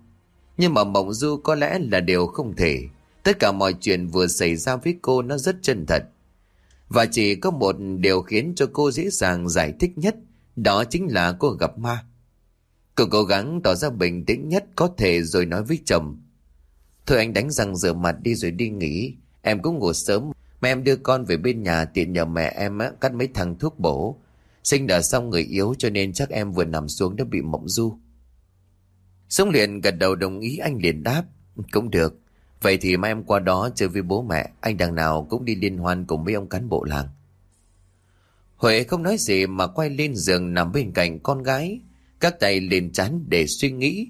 Nhưng mà mộng du có lẽ là điều không thể. Tất cả mọi chuyện vừa xảy ra với cô nó rất chân thật. Và chỉ có một điều khiến cho cô dễ dàng giải thích nhất, đó chính là cô gặp ma. Cô cố gắng tỏ ra bình tĩnh nhất có thể rồi nói với chồng. Thôi anh đánh răng rửa mặt đi rồi đi nghỉ. Em cũng ngủ sớm. Mẹ em đưa con về bên nhà tiện nhờ mẹ em á, cắt mấy thằng thuốc bổ. Sinh đã xong người yếu cho nên chắc em vừa nằm xuống đã bị mộng du. Sống liền gật đầu đồng ý anh liền đáp. Cũng được. Vậy thì mai em qua đó chơi với bố mẹ. Anh đằng nào cũng đi liên hoan cùng với ông cán bộ làng. Huệ không nói gì mà quay lên giường nằm bên cạnh con gái. Các tay lên chán để suy nghĩ.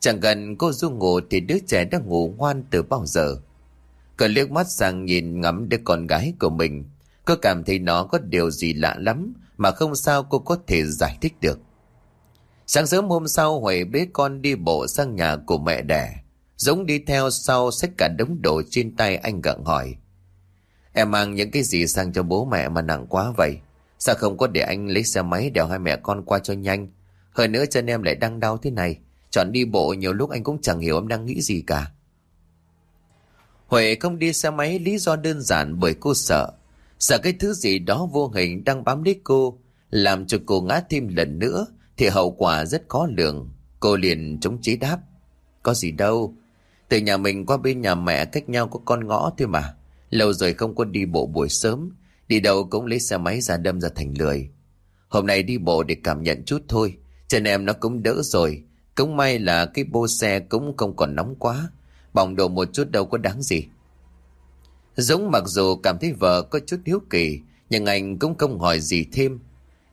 Chẳng gần cô Du ngủ thì đứa trẻ đã ngủ ngoan từ bao giờ. Cờ liếc mắt sang nhìn ngắm đứa con gái của mình. Cô cảm thấy nó có điều gì lạ lắm mà không sao cô có thể giải thích được. Sáng sớm hôm sau, Huệ bế con đi bộ sang nhà của mẹ đẻ. Giống đi theo sau xách cả đống đồ trên tay anh gặng hỏi. Em mang những cái gì sang cho bố mẹ mà nặng quá vậy? Sao không có để anh lấy xe máy đèo hai mẹ con qua cho nhanh? Hơn nữa chân em lại đang đau thế này. Chọn đi bộ nhiều lúc anh cũng chẳng hiểu em đang nghĩ gì cả. Huệ không đi xe máy lý do đơn giản bởi cô sợ. Sợ cái thứ gì đó vô hình đang bám lấy cô, làm cho cô ngã thêm lần nữa thì hậu quả rất khó lường. Cô liền chống chế đáp. Có gì đâu. Từ nhà mình qua bên nhà mẹ cách nhau có con ngõ thôi mà. Lâu rồi không có đi bộ buổi sớm. Đi đâu cũng lấy xe máy ra đâm ra thành lười. Hôm nay đi bộ để cảm nhận chút thôi. Chân em nó cũng đỡ rồi. Cũng may là cái bô xe cũng không còn nóng quá. Bỏng đồ một chút đâu có đáng gì. Dũng mặc dù cảm thấy vợ có chút hiếu kỳ, nhưng anh cũng không hỏi gì thêm.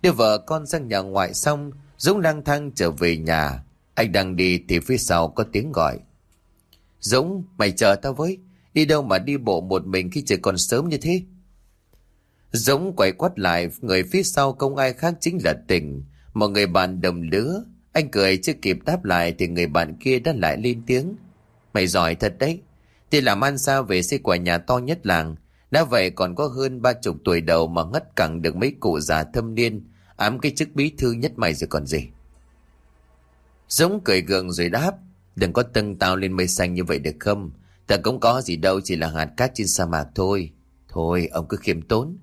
Đưa vợ con sang nhà ngoại xong, Dũng lang thang trở về nhà. Anh đang đi thì phía sau có tiếng gọi. Dũng, mày chờ tao với. Đi đâu mà đi bộ một mình khi trời còn sớm như thế? Dũng quay quát lại, người phía sau không ai khác chính là tình. Một người bạn đồng lứa. Anh cười chưa kịp đáp lại thì người bạn kia đã lại lên tiếng. Mày giỏi thật đấy. Thì làm ăn sao về xây quả nhà to nhất làng. Đã vậy còn có hơn ba chục tuổi đầu mà ngất cẳng được mấy cụ già thâm niên ám cái chức bí thư nhất mày rồi còn gì. Dũng cười gượng rồi đáp, đừng có tưng tao lên mây xanh như vậy được không? Ta cũng có gì đâu chỉ là hạt cát trên sa mạc thôi. Thôi ông cứ khiêm tốn.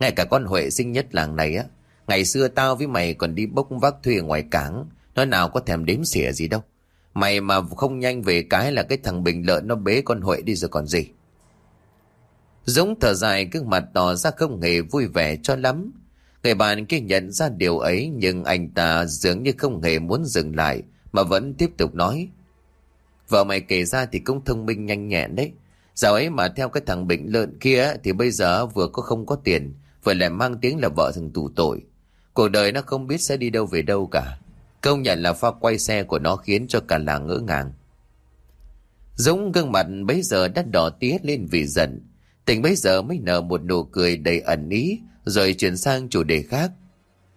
Ngay cả con Huệ sinh nhất làng này á, ngày xưa tao với mày còn đi bốc vác thuê ngoài cảng, nói nào có thèm đếm xỉa gì đâu. Mày mà không nhanh về cái là cái thằng Bình lợn nó bế con Huệ đi rồi còn gì. Dũng thở dài gương mặt tỏ ra không hề vui vẻ cho lắm. Người bạn kia nhận ra điều ấy nhưng anh ta dường như không hề muốn dừng lại mà vẫn tiếp tục nói. Vợ mày kể ra thì cũng thông minh nhanh nhẹn đấy. Dạo ấy mà theo cái thằng bệnh lợn kia thì bây giờ vừa có không có tiền vừa lại mang tiếng là vợ thằng tù tội. Cuộc đời nó không biết sẽ đi đâu về đâu cả. Công nhận là pha quay xe của nó khiến cho cả làng ngỡ ngàng. Dũng gương mặt bấy giờ đã đỏ tía lên vì giận. Tình bấy giờ mới nở một nụ cười đầy ẩn ý rồi chuyển sang chủ đề khác.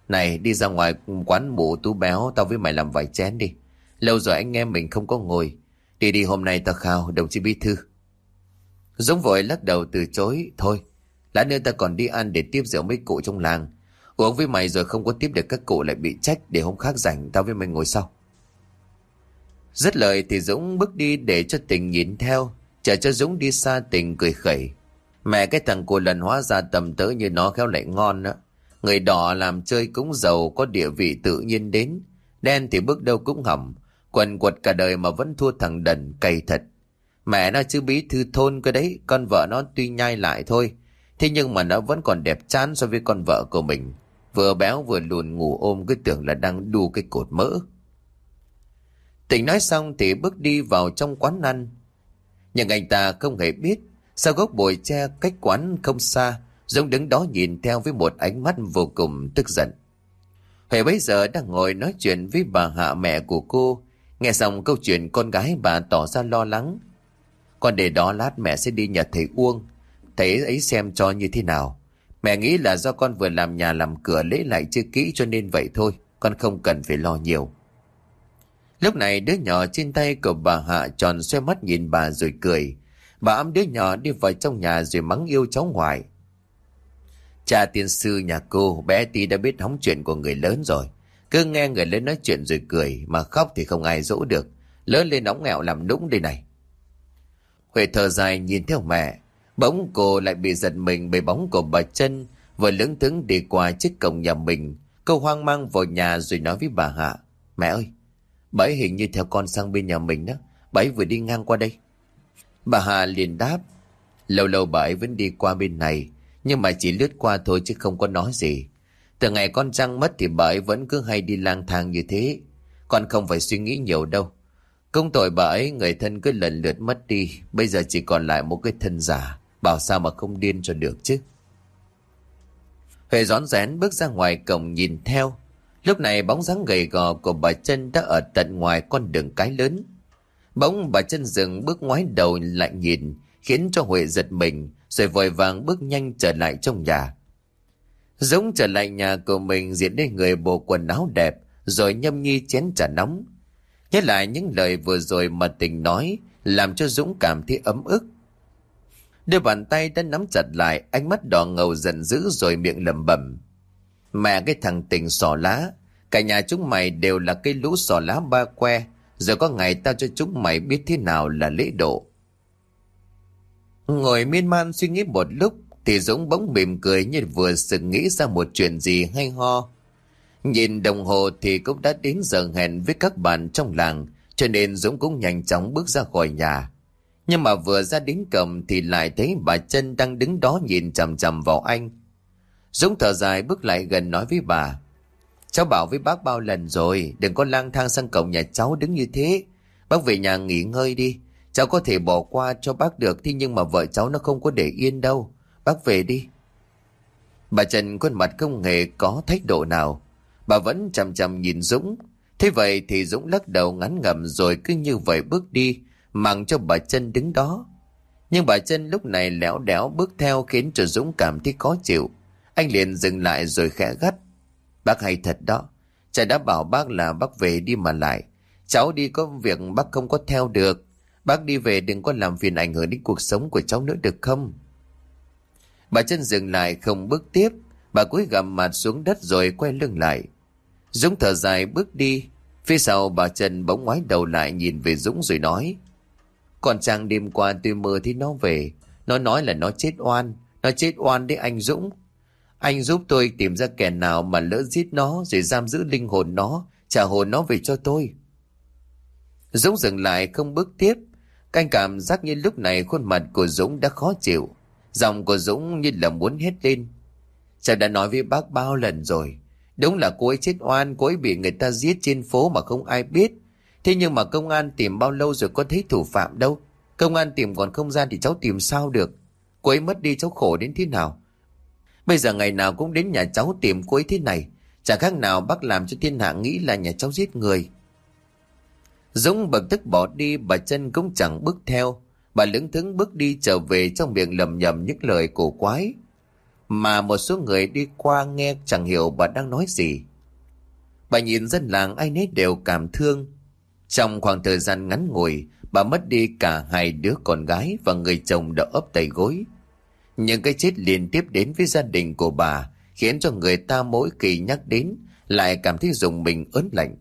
Này, đi ra ngoài quán mũ tú béo, tao với mày làm vài chén đi. Lâu rồi anh em mình không có ngồi. Đi đi hôm nay tao khao, đồng chí bí thư. Dũng vội lắc đầu từ chối. Thôi, lát nữa ta còn đi ăn để tiếp rượu mấy cụ trong làng. Uống với mày rồi không có tiếp được các cụ lại bị trách để hôm khác rảnh tao với mày ngồi sau. Rất lời thì Dũng bước đi để cho tình nhìn theo, chờ cho Dũng đi xa tình cười khẩy. Mẹ cái thằng cô lần hóa ra tầm tớ như nó khéo lại ngon á. Người đỏ làm chơi cũng giàu có địa vị tự nhiên đến. Đen thì bước đâu cũng hỏng. Quần quật cả đời mà vẫn thua thằng đần cay thật. Mẹ nó chứ bí thư thôn cơ đấy, con vợ nó tuy nhai lại thôi. Thế nhưng mà nó vẫn còn đẹp chán so với con vợ của mình. Vừa béo vừa lùn ngủ ôm cứ tưởng là đang đu cái cột mỡ. Tỉnh nói xong thì bước đi vào trong quán ăn. Nhưng anh ta không hề biết, sau gốc bồi tre cách quán không xa, giống đứng đó nhìn theo với một ánh mắt vô cùng tức giận. Huệ bây giờ đang ngồi nói chuyện với bà Hạ mẹ của cô. Nghe xong câu chuyện con gái bà tỏ ra lo lắng. còn để đó lát mẹ sẽ đi nhà thầy Uông. Thầy ấy xem cho như thế nào. Mẹ nghĩ là do con vừa làm nhà làm cửa lễ lại chưa kỹ cho nên vậy thôi. Con không cần phải lo nhiều. Lúc này đứa nhỏ trên tay của bà Hạ tròn xoay mắt nhìn bà rồi cười. Bà ấm đứa nhỏ đi vào trong nhà rồi mắng yêu cháu ngoại. Cha tiên sư nhà cô, bé tí đã biết hóng chuyện của người lớn rồi. Cứ nghe người lớn nói chuyện rồi cười, mà khóc thì không ai dỗ được. Lớn lên nóng nghẹo làm nũng đây này. Huệ thở dài nhìn theo mẹ. Bỗng cô lại bị giật mình bởi bóng của bà chân vừa lững thững đi qua chiếc cổng nhà mình. Cô hoang mang vào nhà rồi nói với bà Hạ. Mẹ ơi, bà ấy hình như theo con sang bên nhà mình đó. Bà ấy vừa đi ngang qua đây. Bà Hạ liền đáp. Lâu lâu bà ấy vẫn đi qua bên này. Nhưng mà chỉ lướt qua thôi chứ không có nói gì. Từ ngày con Trăng mất thì bà ấy vẫn cứ hay đi lang thang như thế. Con không phải suy nghĩ nhiều đâu. Công tội bà ấy người thân cứ lần lượt mất đi. Bây giờ chỉ còn lại một cái thân giả. Bảo sao mà không điên cho được chứ. Huệ rón rén bước ra ngoài cổng nhìn theo. Lúc này bóng dáng gầy gò của bà chân đã ở tận ngoài con đường cái lớn. Bỗng bà chân dừng bước ngoái đầu lại nhìn, khiến cho Huệ giật mình, rồi vội vàng bước nhanh trở lại trong nhà. Dũng trở lại nhà của mình diễn đến người bộ quần áo đẹp, rồi nhâm nhi chén trà nóng. Nhớ lại những lời vừa rồi mà tình nói, làm cho Dũng cảm thấy ấm ức. Đôi bàn tay đã nắm chặt lại, ánh mắt đỏ ngầu giận dữ rồi miệng lẩm bẩm. Mẹ cái thằng tình sò lá, cả nhà chúng mày đều là cái lũ sò lá ba que, rồi có ngày tao cho chúng mày biết thế nào là lễ độ. Ngồi miên man suy nghĩ một lúc, thì Dũng bỗng mỉm cười như vừa sự nghĩ ra một chuyện gì hay ho. Nhìn đồng hồ thì cũng đã đến giờ hẹn với các bạn trong làng, cho nên Dũng cũng nhanh chóng bước ra khỏi nhà. Nhưng mà vừa ra đến cầm thì lại thấy bà chân đang đứng đó nhìn chằm chằm vào anh. Dũng thở dài bước lại gần nói với bà. Cháu bảo với bác bao lần rồi, đừng có lang thang sang cổng nhà cháu đứng như thế. Bác về nhà nghỉ ngơi đi, cháu có thể bỏ qua cho bác được, thế nhưng mà vợ cháu nó không có để yên đâu. Bác về đi. Bà Trần khuôn mặt không hề có thái độ nào. Bà vẫn chằm chằm nhìn Dũng. Thế vậy thì Dũng lắc đầu ngắn ngầm rồi cứ như vậy bước đi, mặng cho bà chân đứng đó. Nhưng bà chân lúc này lẻo đéo bước theo khiến cho Dũng cảm thấy khó chịu. Anh liền dừng lại rồi khẽ gắt. Bác hay thật đó. Cha đã bảo bác là bác về đi mà lại. Cháu đi có việc bác không có theo được. Bác đi về đừng có làm phiền ảnh hưởng đến cuộc sống của cháu nữa được không? Bà chân dừng lại không bước tiếp. Bà cúi gằm mặt xuống đất rồi quay lưng lại. Dũng thở dài bước đi. Phía sau bà Trần bỗng ngoái đầu lại nhìn về Dũng rồi nói. Còn chàng đêm qua tôi mơ thấy nó về. Nó nói là nó chết oan. Nó chết oan đấy anh Dũng. Anh giúp tôi tìm ra kẻ nào mà lỡ giết nó rồi giam giữ linh hồn nó, trả hồn nó về cho tôi. Dũng dừng lại không bước tiếp. Canh cảm giác như lúc này khuôn mặt của Dũng đã khó chịu. Giọng của Dũng như là muốn hết lên. Chàng đã nói với bác bao lần rồi. Đúng là cô ấy chết oan, cô ấy bị người ta giết trên phố mà không ai biết. Thế nhưng mà công an tìm bao lâu rồi có thấy thủ phạm đâu. Công an tìm còn không gian thì cháu tìm sao được. Cô ấy mất đi cháu khổ đến thế nào. Bây giờ ngày nào cũng đến nhà cháu tìm cô ấy thế này. chả khác nào bác làm cho thiên hạ nghĩ là nhà cháu giết người. Dũng bực tức bỏ đi, bà chân cũng chẳng bước theo. Bà lững thững bước đi trở về trong miệng lầm nhầm những lời cổ quái. Mà một số người đi qua nghe chẳng hiểu bà đang nói gì. Bà nhìn dân làng ai nấy đều cảm thương. Trong khoảng thời gian ngắn ngủi, bà mất đi cả hai đứa con gái và người chồng đã ấp tay gối. Những cái chết liên tiếp đến với gia đình của bà khiến cho người ta mỗi kỳ nhắc đến lại cảm thấy dùng mình ớn lạnh.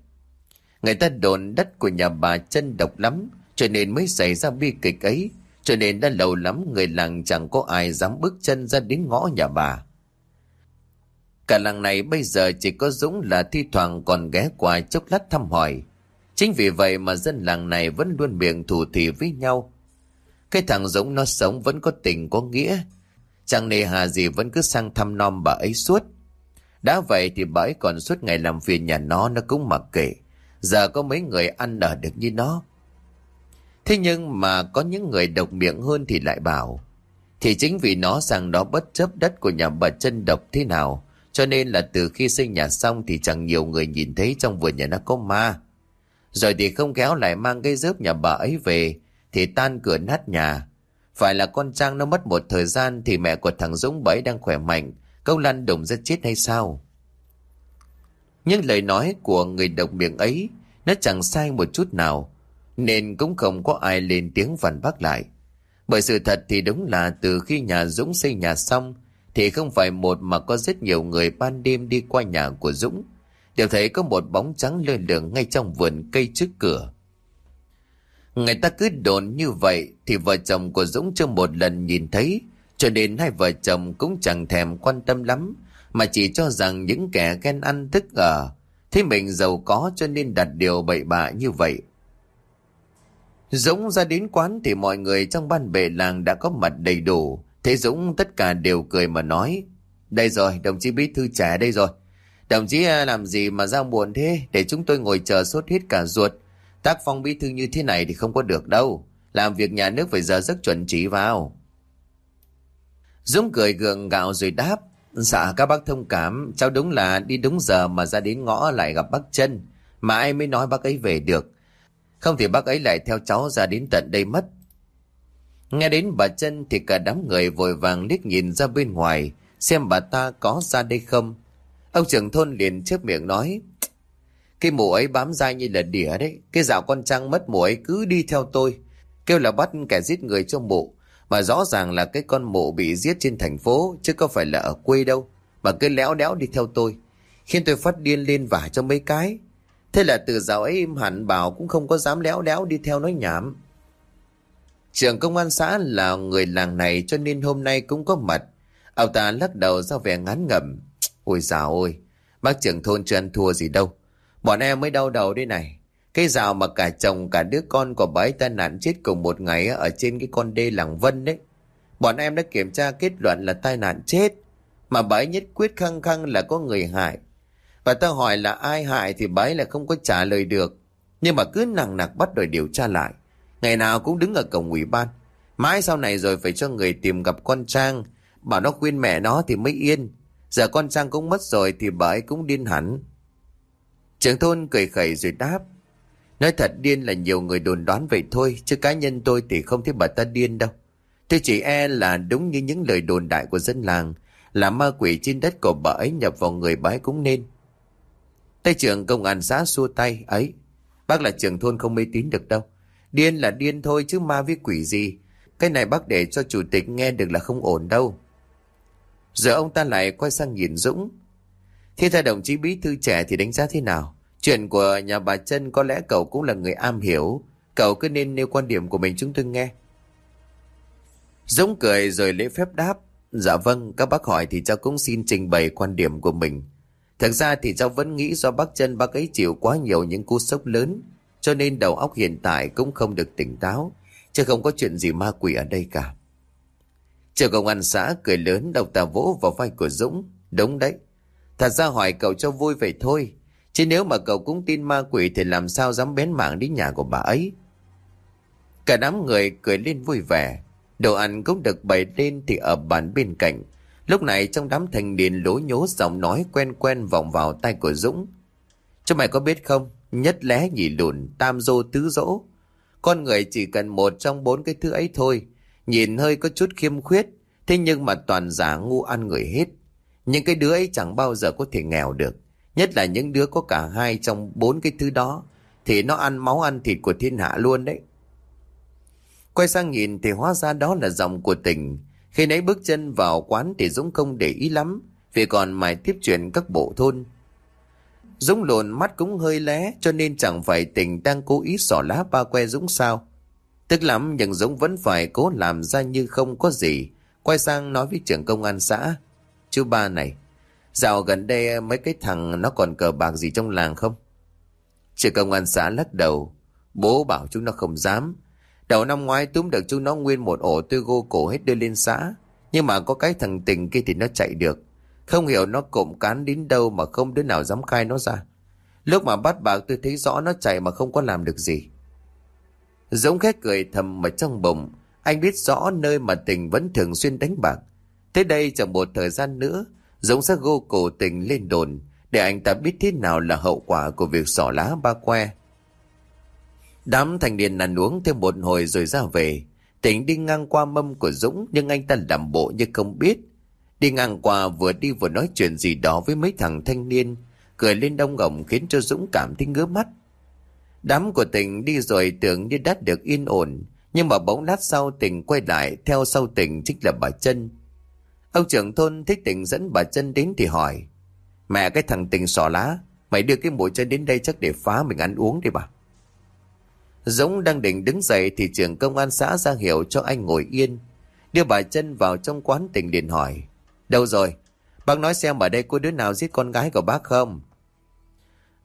Người ta đồn đất của nhà bà chân độc lắm, cho nên mới xảy ra bi kịch ấy. Cho nên đã lâu lắm người làng chẳng có ai dám bước chân ra đến ngõ nhà bà. Cả làng này bây giờ chỉ có Dũng là thi thoảng còn ghé qua chốc lát thăm hỏi. Chính vì vậy mà dân làng này vẫn luôn miệng thủ thỉ với nhau. Cái thằng giống nó sống vẫn có tình có nghĩa. Chẳng nề hà gì vẫn cứ sang thăm nom bà ấy suốt. Đã vậy thì bà ấy còn suốt ngày làm phiền nhà nó nó cũng mặc kệ. Giờ có mấy người ăn ở được như nó. Thế nhưng mà có những người độc miệng hơn thì lại bảo. Thì chính vì nó sang đó bất chấp đất của nhà bà chân độc thế nào. Cho nên là từ khi xây nhà xong thì chẳng nhiều người nhìn thấy trong vườn nhà nó có ma. Rồi thì không kéo lại mang cái dớp nhà bà ấy về thì tan cửa nát nhà. Phải là con Trang nó mất một thời gian thì mẹ của thằng Dũng bấy đang khỏe mạnh, câu lăn đùng ra chết hay sao? Nhưng lời nói của người độc miệng ấy nó chẳng sai một chút nào, nên cũng không có ai lên tiếng phản bác lại. Bởi sự thật thì đúng là từ khi nhà Dũng xây nhà xong thì không phải một mà có rất nhiều người ban đêm đi qua nhà của Dũng tiểu thấy có một bóng trắng lơ lửng ngay trong vườn cây trước cửa. Người ta cứ đồn như vậy thì vợ chồng của Dũng chưa một lần nhìn thấy, cho nên hai vợ chồng cũng chẳng thèm quan tâm lắm, mà chỉ cho rằng những kẻ ghen ăn thức ở, thế mình giàu có cho nên đặt điều bậy bạ như vậy. Dũng ra đến quán thì mọi người trong ban bệ làng đã có mặt đầy đủ, thế Dũng tất cả đều cười mà nói, đây rồi, đồng chí bí thư trẻ đây rồi. Đồng chí à, làm gì mà ra buồn thế, để chúng tôi ngồi chờ sốt hết cả ruột, Tác phong bí thư như thế này thì không có được đâu. Làm việc nhà nước phải giờ rất chuẩn chỉ vào. Dũng cười gượng gạo rồi đáp. Dạ các bác thông cảm, cháu đúng là đi đúng giờ mà ra đến ngõ lại gặp bác chân. Mà ai mới nói bác ấy về được. Không thì bác ấy lại theo cháu ra đến tận đây mất. Nghe đến bà chân thì cả đám người vội vàng liếc nhìn ra bên ngoài, xem bà ta có ra đây không. Ông trưởng thôn liền trước miệng nói, cái mụ ấy bám dai như là đỉa đấy. Cái dạo con trăng mất mụ ấy cứ đi theo tôi. Kêu là bắt kẻ giết người cho mụ. Mà rõ ràng là cái con mụ bị giết trên thành phố chứ có phải là ở quê đâu. Mà cứ léo đéo đi theo tôi. Khiến tôi phát điên lên vả cho mấy cái. Thế là từ dạo ấy im hẳn bảo cũng không có dám léo đéo đi theo nói nhảm. Trưởng công an xã là người làng này cho nên hôm nay cũng có mặt. Ông ta lắc đầu ra vẻ ngán ngẩm. Ôi dào ôi, bác trưởng thôn chưa ăn thua gì đâu. Bọn em mới đau đầu đây này. Cái rào mà cả chồng cả đứa con của bà ấy tai nạn chết cùng một ngày ở trên cái con đê làng Vân đấy. Bọn em đã kiểm tra kết luận là tai nạn chết. Mà bà ấy nhất quyết khăng khăng là có người hại. Và ta hỏi là ai hại thì bà ấy là không có trả lời được. Nhưng mà cứ nặng nặc bắt đòi điều tra lại. Ngày nào cũng đứng ở cổng ủy ban. Mãi sau này rồi phải cho người tìm gặp con Trang. Bảo nó khuyên mẹ nó thì mới yên. Giờ con Trang cũng mất rồi thì bà ấy cũng điên hẳn. Trưởng thôn cười khẩy rồi đáp. Nói thật điên là nhiều người đồn đoán vậy thôi, chứ cá nhân tôi thì không thấy bà ta điên đâu. Tôi chỉ e là đúng như những lời đồn đại của dân làng, là ma quỷ trên đất của bà ấy nhập vào người bà ấy cũng nên. Tay trưởng công an xã xua tay, ấy, bác là trưởng thôn không mê tín được đâu. Điên là điên thôi chứ ma với quỷ gì. Cái này bác để cho chủ tịch nghe được là không ổn đâu. Giờ ông ta lại quay sang nhìn Dũng, Thế theo đồng chí bí thư trẻ thì đánh giá thế nào? Chuyện của nhà bà Trân có lẽ cậu cũng là người am hiểu. Cậu cứ nên nêu quan điểm của mình chúng tôi nghe. Dũng cười rồi lễ phép đáp. Dạ vâng, các bác hỏi thì cháu cũng xin trình bày quan điểm của mình. Thật ra thì cháu vẫn nghĩ do bác chân bác ấy chịu quá nhiều những cú sốc lớn, cho nên đầu óc hiện tại cũng không được tỉnh táo, chứ không có chuyện gì ma quỷ ở đây cả. Chờ công an xã cười lớn đầu tà vỗ vào vai của Dũng. Đúng đấy, Thật ra hỏi cậu cho vui vậy thôi. Chứ nếu mà cậu cũng tin ma quỷ thì làm sao dám bén mạng đến nhà của bà ấy. Cả đám người cười lên vui vẻ. Đồ ăn cũng được bày lên thì ở bàn bên cạnh. Lúc này trong đám thành điền lố nhố giọng nói quen quen vọng vào tay của Dũng. Cho mày có biết không? Nhất lé nhị lùn, tam dô tứ dỗ. Con người chỉ cần một trong bốn cái thứ ấy thôi. Nhìn hơi có chút khiêm khuyết. Thế nhưng mà toàn giả ngu ăn người hết. Những cái đứa ấy chẳng bao giờ có thể nghèo được. Nhất là những đứa có cả hai trong bốn cái thứ đó. Thì nó ăn máu ăn thịt của thiên hạ luôn đấy. Quay sang nhìn thì hóa ra đó là dòng của tình. Khi nấy bước chân vào quán thì Dũng không để ý lắm. Vì còn mải tiếp chuyện các bộ thôn. Dũng lồn mắt cũng hơi lé, cho nên chẳng phải tình đang cố ý xỏ lá ba que Dũng sao. Tức lắm nhưng Dũng vẫn phải cố làm ra như không có gì. Quay sang nói với trưởng công an xã. Chú ba này, dạo gần đây mấy cái thằng nó còn cờ bạc gì trong làng không? Trưởng công an xã lắc đầu. Bố bảo chúng nó không dám. Đầu năm ngoái túm được chúng nó nguyên một ổ tư gô cổ hết đưa lên xã. Nhưng mà có cái thằng tình kia thì nó chạy được. Không hiểu nó cộm cán đến đâu mà không đứa nào dám khai nó ra. Lúc mà bắt bạc tôi thấy rõ nó chạy mà không có làm được gì. Giống khét cười thầm ở trong bụng. Anh biết rõ nơi mà tình vẫn thường xuyên đánh bạc. Thế đây chẳng một thời gian nữa, Dũng sẽ gô cổ tình lên đồn để anh ta biết thế nào là hậu quả của việc xỏ lá ba que. Đám thành niên ăn uống thêm một hồi rồi ra về. Tỉnh đi ngang qua mâm của Dũng nhưng anh ta làm bộ như không biết. Đi ngang qua vừa đi vừa nói chuyện gì đó với mấy thằng thanh niên. Cười lên đông ngọng khiến cho Dũng cảm thấy ngứa mắt. Đám của tỉnh đi rồi tưởng như đắt được yên ổn. Nhưng mà bỗng lát sau tỉnh quay lại theo sau tỉnh chính là bà chân. Ông trưởng thôn thích tỉnh dẫn bà chân đến thì hỏi. Mẹ cái thằng tình sò lá, mày đưa cái mũi chân đến đây chắc để phá mình ăn uống đi bà. Dũng đang định đứng dậy thì trưởng công an xã ra hiệu cho anh ngồi yên. Đưa bà chân vào trong quán tỉnh liền hỏi. Đâu rồi? Bác nói xem ở đây có đứa nào giết con gái của bác không?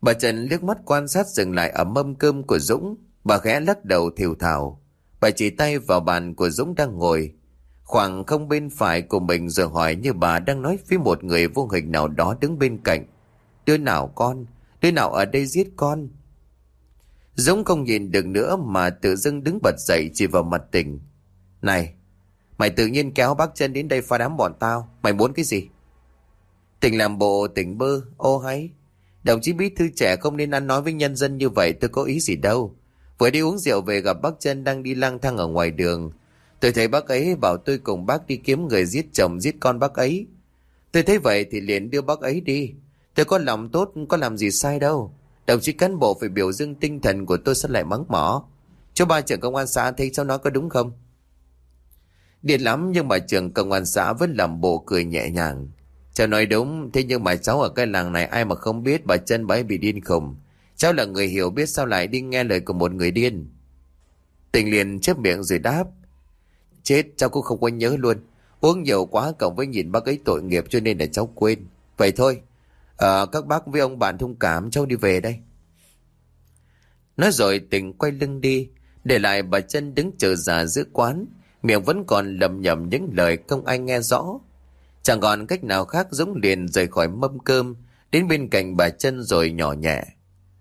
Bà Trần liếc mắt quan sát dừng lại ở mâm cơm của Dũng. Bà ghé lắc đầu thiểu thảo. Bà chỉ tay vào bàn của Dũng đang ngồi. Khoảng không bên phải của mình rồi hỏi như bà đang nói với một người vô hình nào đó đứng bên cạnh. Đứa nào con? Đứa nào ở đây giết con? Dũng không nhìn được nữa mà tự dưng đứng bật dậy chỉ vào mặt tình. Này, mày tự nhiên kéo bác chân đến đây pha đám bọn tao. Mày muốn cái gì? Tình làm bộ tỉnh bơ, ô hay. Đồng chí bí thư trẻ không nên ăn nói với nhân dân như vậy tôi có ý gì đâu. Vừa đi uống rượu về gặp bác chân đang đi lang thang ở ngoài đường. Tôi thấy bác ấy bảo tôi cùng bác đi kiếm người giết chồng giết con bác ấy. Tôi thấy vậy thì liền đưa bác ấy đi. Tôi có lòng tốt, có làm gì sai đâu. Đồng chí cán bộ phải biểu dương tinh thần của tôi sẽ lại mắng mỏ. Cho ba trưởng công an xã thấy cháu nói có đúng không? điện lắm nhưng mà trưởng công an xã vẫn làm bộ cười nhẹ nhàng. Cháu nói đúng, thế nhưng mà cháu ở cái làng này ai mà không biết bà chân bà ấy bị điên khùng. Cháu là người hiểu biết sao lại đi nghe lời của một người điên. Tình liền chép miệng rồi đáp. Chết cháu cũng không có nhớ luôn. Uống nhiều quá cộng với nhìn bác ấy tội nghiệp cho nên là cháu quên. Vậy thôi, à, các bác với ông bạn thông cảm cháu đi về đây. Nói rồi tình quay lưng đi, để lại bà chân đứng chờ già giữa quán, miệng vẫn còn lầm nhầm những lời không ai nghe rõ. Chẳng còn cách nào khác giống liền rời khỏi mâm cơm, đến bên cạnh bà chân rồi nhỏ nhẹ.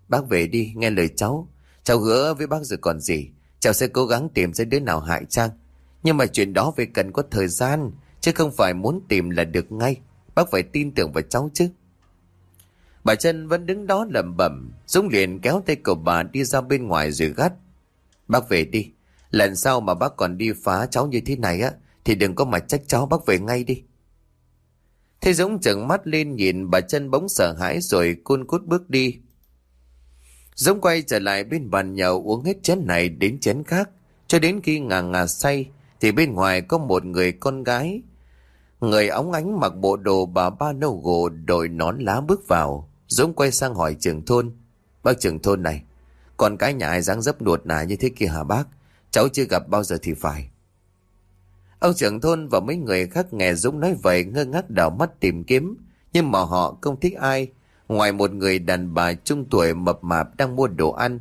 Bác về đi, nghe lời cháu. Cháu hứa với bác rồi còn gì. Cháu sẽ cố gắng tìm ra đứa nào hại Trang. Nhưng mà chuyện đó phải cần có thời gian, chứ không phải muốn tìm là được ngay. Bác phải tin tưởng vào cháu chứ. Bà chân vẫn đứng đó lẩm bẩm, Dũng liền kéo tay cậu bà đi ra bên ngoài rồi gắt. Bác về đi, lần sau mà bác còn đi phá cháu như thế này á, thì đừng có mà trách cháu bác về ngay đi. Thế Dũng trợn mắt lên nhìn bà chân bỗng sợ hãi rồi côn cút bước đi. Dũng quay trở lại bên bàn nhậu uống hết chén này đến chén khác, cho đến khi ngà ngà say, thì bên ngoài có một người con gái. Người óng ánh mặc bộ đồ bà ba nâu gồ đội nón lá bước vào. Dũng quay sang hỏi trưởng thôn. Bác trưởng thôn này, còn cái nhà ai dáng dấp nuột nà như thế kia hả bác? Cháu chưa gặp bao giờ thì phải. Ông trưởng thôn và mấy người khác nghe Dũng nói vậy ngơ ngác đảo mắt tìm kiếm. Nhưng mà họ không thích ai. Ngoài một người đàn bà trung tuổi mập mạp đang mua đồ ăn.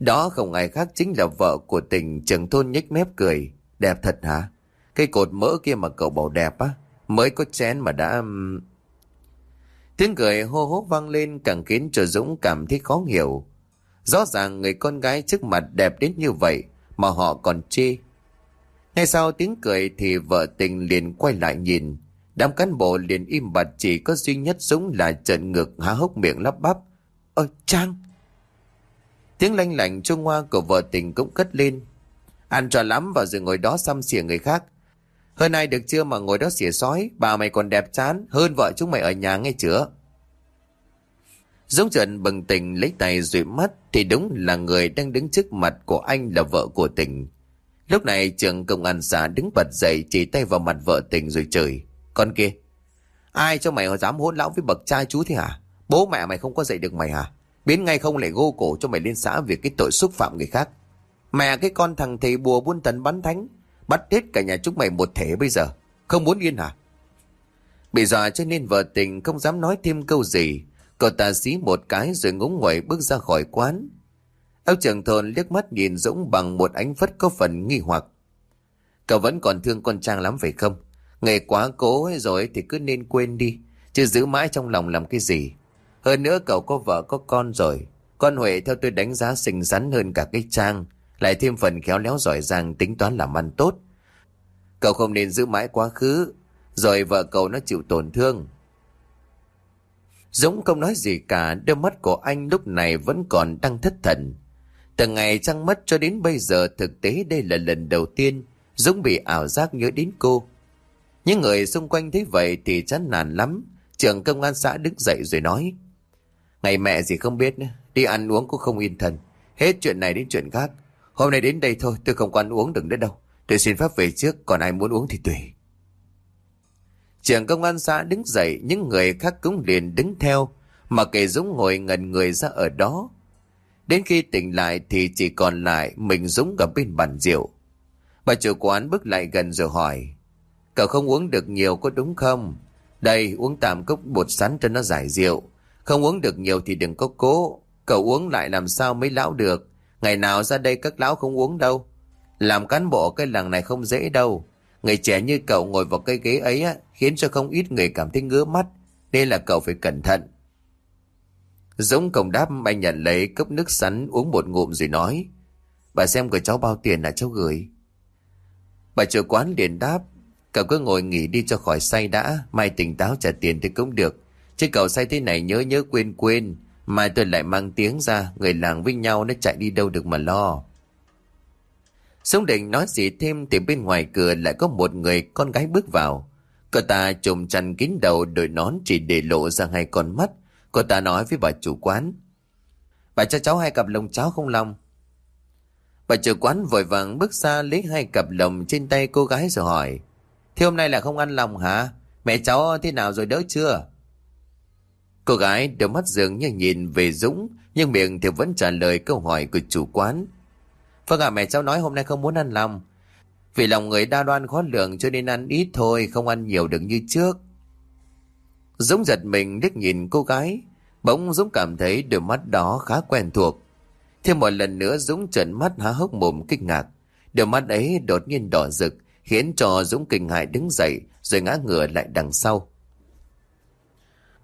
Đó không ai khác chính là vợ của tỉnh trưởng thôn nhếch mép cười. Đẹp thật hả? Cây cột mỡ kia mà cậu bảo đẹp á. Mới có chén mà đã... Tiếng cười hô hố vang lên càng khiến cho Dũng cảm thấy khó hiểu. Rõ ràng người con gái trước mặt đẹp đến như vậy mà họ còn chê. Ngay sau tiếng cười thì vợ tình liền quay lại nhìn. Đám cán bộ liền im bặt chỉ có duy nhất súng là trận ngược há hốc miệng lắp bắp. Ơ Trang! Tiếng lanh lạnh trung hoa của vợ tình cũng cất lên. Ăn trò lắm vào rồi ngồi đó xăm xỉa người khác. Hơn ai được chưa mà ngồi đó xỉa sói, bà mày còn đẹp chán, hơn vợ chúng mày ở nhà nghe chưa? Dũng trận bừng tình lấy tay dụi mắt thì đúng là người đang đứng trước mặt của anh là vợ của tình Lúc này trưởng công an xã đứng bật dậy chỉ tay vào mặt vợ tình rồi chửi. Con kia, ai cho mày dám hôn lão với bậc cha chú thế hả? Bố mẹ mày không có dạy được mày hả? Biến ngay không lại gô cổ cho mày lên xã vì cái tội xúc phạm người khác. Mẹ cái con thằng thầy bùa buôn tần bắn thánh. Bắt hết cả nhà chúng mày một thể bây giờ. Không muốn yên hả? Bị dọa cho nên vợ tình không dám nói thêm câu gì. Cậu ta xí một cái rồi ngúng nguẩy bước ra khỏi quán. Ông trưởng thôn liếc mắt nhìn Dũng bằng một ánh phất có phần nghi hoặc. Cậu vẫn còn thương con Trang lắm phải không? Ngày quá cố rồi thì cứ nên quên đi. Chứ giữ mãi trong lòng làm cái gì. Hơn nữa cậu có vợ có con rồi. Con Huệ theo tôi đánh giá xinh xắn hơn cả cái Trang. Lại thêm phần khéo léo giỏi giang tính toán làm ăn tốt. Cậu không nên giữ mãi quá khứ. Rồi vợ cậu nó chịu tổn thương. Dũng không nói gì cả, đôi mắt của anh lúc này vẫn còn đang thất thần. Từ ngày trăng mất cho đến bây giờ thực tế đây là lần đầu tiên Dũng bị ảo giác nhớ đến cô. Những người xung quanh thấy vậy thì chán nản lắm. Trưởng công an xã đứng dậy rồi nói. Ngày mẹ gì không biết nữa, đi ăn uống cũng không yên thần. Hết chuyện này đến chuyện khác. Hôm nay đến đây thôi, tôi không có ăn uống được nữa đâu. Tôi xin phép về trước, còn ai muốn uống thì tùy. Trưởng công an xã đứng dậy, những người khác cũng liền đứng theo, mà kể Dũng ngồi ngần người ra ở đó. Đến khi tỉnh lại thì chỉ còn lại mình Dũng ở bên bàn rượu. Bà chủ quán bước lại gần rồi hỏi, cậu không uống được nhiều có đúng không? Đây, uống tạm cốc bột sắn cho nó giải rượu. Không uống được nhiều thì đừng có cố. Cậu uống lại làm sao mới lão được. Ngày nào ra đây các lão không uống đâu. Làm cán bộ cái làng này không dễ đâu. Người trẻ như cậu ngồi vào cây ghế ấy á, khiến cho không ít người cảm thấy ngứa mắt. Nên là cậu phải cẩn thận. Dũng cổng đáp, anh nhận lấy cốc nước sắn, uống một ngụm rồi nói. Bà xem của cháu bao tiền là cháu gửi. Bà chủ quán liền đáp. Cậu cứ ngồi nghỉ đi cho khỏi say đã. Mai tỉnh táo trả tiền thì cũng được. Chứ cậu say thế này nhớ nhớ quên quên. Mai tôi lại mang tiếng ra. Người làng với nhau nó chạy đi đâu được mà lo. Sống định nói gì thêm thì bên ngoài cửa lại có một người con gái bước vào. Cô ta trùm chăn kín đầu đội nón chỉ để lộ ra hai con mắt. Cô ta nói với bà chủ quán. Bà cho cháu hai cặp lồng cháo không lòng. Bà chủ quán vội vàng bước ra lấy hai cặp lồng trên tay cô gái rồi hỏi. Thế hôm nay là không ăn lòng hả? Mẹ cháu thế nào rồi đỡ chưa? Cô gái đôi mắt dường như nhìn về Dũng nhưng miệng thì vẫn trả lời câu hỏi của chủ quán. Vâng ạ mẹ cháu nói hôm nay không muốn ăn lòng. Vì lòng người đa đoan khó lường cho nên ăn ít thôi, không ăn nhiều được như trước. Dũng giật mình liếc nhìn cô gái. Bỗng Dũng cảm thấy đôi mắt đó khá quen thuộc. Thêm một lần nữa Dũng trợn mắt há hốc mồm kinh ngạc. Đôi mắt ấy đột nhiên đỏ rực, khiến cho Dũng kinh hại đứng dậy rồi ngã ngửa lại đằng sau.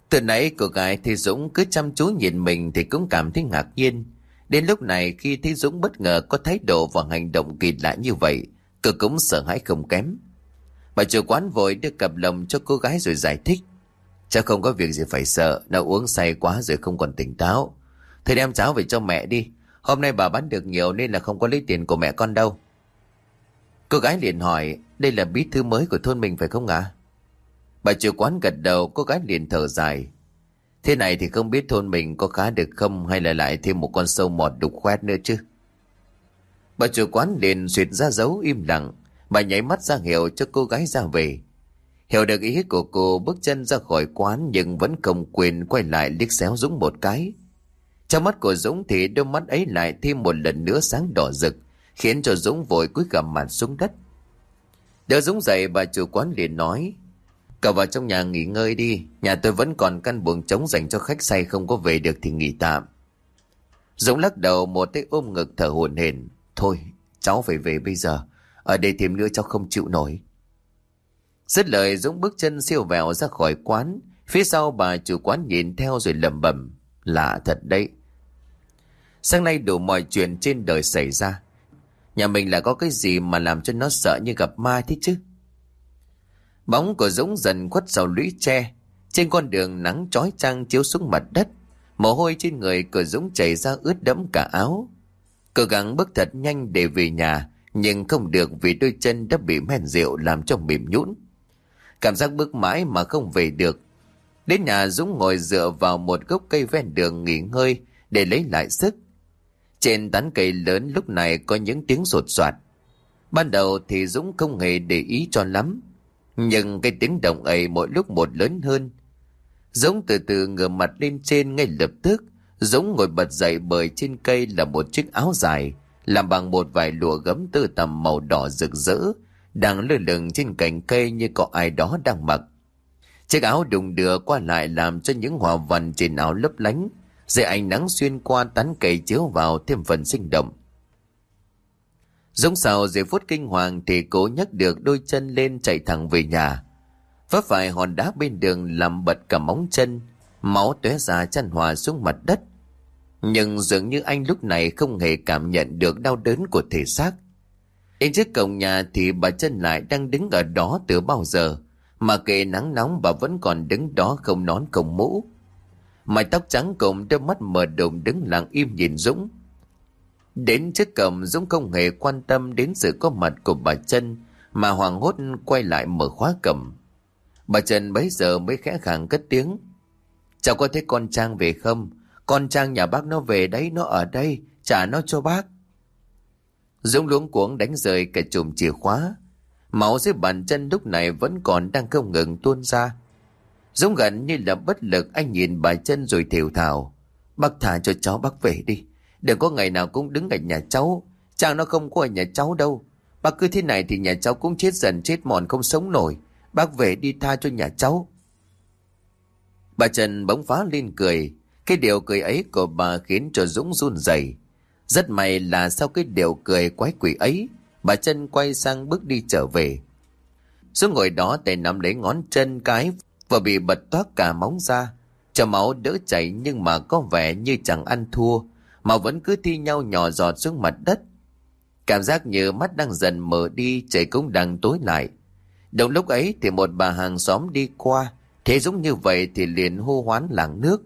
Từ nãy cô gái thì Dũng cứ chăm chú nhìn mình thì cũng cảm thấy ngạc nhiên. Đến lúc này khi thấy Dũng bất ngờ có thái độ và hành động kỳ lạ như vậy, cô cũng sợ hãi không kém. Bà chủ quán vội đưa cặp lồng cho cô gái rồi giải thích. Cháu không có việc gì phải sợ, nó uống say quá rồi không còn tỉnh táo. thầy đem cháu về cho mẹ đi, hôm nay bà bán được nhiều nên là không có lấy tiền của mẹ con đâu. Cô gái liền hỏi, đây là bí thư mới của thôn mình phải không ạ? Bà chủ quán gật đầu, cô gái liền thở dài. Thế này thì không biết thôn mình có khá được không hay là lại thêm một con sâu mọt đục khoét nữa chứ. Bà chủ quán liền suyệt ra dấu im lặng, bà nháy mắt ra hiệu cho cô gái ra về. Hiểu được ý của cô bước chân ra khỏi quán nhưng vẫn không quên quay lại liếc xéo Dũng một cái. Trong mắt của Dũng thì đôi mắt ấy lại thêm một lần nữa sáng đỏ rực, khiến cho Dũng vội cúi gằm mặt xuống đất. Đỡ Dũng dậy bà chủ quán liền nói, Cậu vào trong nhà nghỉ ngơi đi, nhà tôi vẫn còn căn buồng trống dành cho khách say không có về được thì nghỉ tạm. Dũng lắc đầu một tay ôm ngực thở hổn hển. Thôi, cháu phải về bây giờ, ở đây thêm nữa cháu không chịu nổi. Dứt lời Dũng bước chân siêu vẹo ra khỏi quán, phía sau bà chủ quán nhìn theo rồi lẩm bẩm lạ thật đấy. Sáng nay đủ mọi chuyện trên đời xảy ra. Nhà mình là có cái gì mà làm cho nó sợ như gặp ma thế chứ? Bóng của Dũng dần khuất sau lũy tre. Trên con đường nắng chói chang chiếu xuống mặt đất. Mồ hôi trên người của Dũng chảy ra ướt đẫm cả áo. Cố gắng bước thật nhanh để về nhà, nhưng không được vì đôi chân đã bị men rượu làm cho mềm nhũn. Cảm giác bước mãi mà không về được. Đến nhà Dũng ngồi dựa vào một gốc cây ven đường nghỉ ngơi để lấy lại sức. Trên tán cây lớn lúc này có những tiếng rột soạt. Ban đầu thì Dũng không hề để ý cho lắm. Nhưng cái tiếng động ấy mỗi lúc một lớn hơn. Dũng từ từ ngửa mặt lên trên ngay lập tức. Dũng ngồi bật dậy bởi trên cây là một chiếc áo dài, làm bằng một vài lụa gấm tơ tầm màu đỏ rực rỡ, đang lơ lửng trên cành cây như có ai đó đang mặc. Chiếc áo đùng đưa qua lại làm cho những hòa văn trên áo lấp lánh, dưới ánh nắng xuyên qua tán cây chiếu vào thêm phần sinh động. Giống sau giây phút kinh hoàng thì cố nhấc được đôi chân lên chạy thẳng về nhà. Vấp phải hòn đá bên đường làm bật cả móng chân, máu tóe ra chăn hòa xuống mặt đất. Nhưng dường như anh lúc này không hề cảm nhận được đau đớn của thể xác. Đến trước cổng nhà thì bà chân lại đang đứng ở đó từ bao giờ, mà kệ nắng nóng bà vẫn còn đứng đó không nón không mũ. Mái tóc trắng cùng đôi mắt mờ đụng đứng lặng im nhìn Dũng. Đến trước cổng Dũng không hề quan tâm đến sự có mặt của bà chân mà hoàng hốt quay lại mở khóa cổng. Bà Trần bấy giờ mới khẽ khàng cất tiếng. Cháu có thấy con Trang về không? Con Trang nhà bác nó về đấy, nó ở đây, trả nó cho bác. Dũng luống cuống đánh rơi cả chùm chìa khóa. Máu dưới bàn chân lúc này vẫn còn đang không ngừng tuôn ra. Dũng gần như là bất lực, anh nhìn bà chân rồi thều thào. Bác thả cho cháu bác về đi. Đừng có ngày nào cũng đứng ở nhà cháu. Chàng nó không có ở nhà cháu đâu. Bác cứ thế này thì nhà cháu cũng chết dần, chết mòn, không sống nổi. Bác về đi tha cho nhà cháu. Bà Trần bỗng phá lên cười. Cái điều cười ấy của bà khiến cho Dũng run rẩy. Rất may là sau cái điều cười quái quỷ ấy, bà chân quay sang bước đi trở về. xuống ngồi đó tay nắm lấy ngón chân cái và bị bật toát cả móng ra. Cho máu đỡ chảy nhưng mà có vẻ như chẳng ăn thua, mà vẫn cứ thi nhau nhỏ giọt xuống mặt đất. Cảm giác như mắt đang dần mở đi, trời cũng đang tối lại. Đồng lúc ấy thì một bà hàng xóm đi qua, thế giống như vậy thì liền hô hoán làng nước.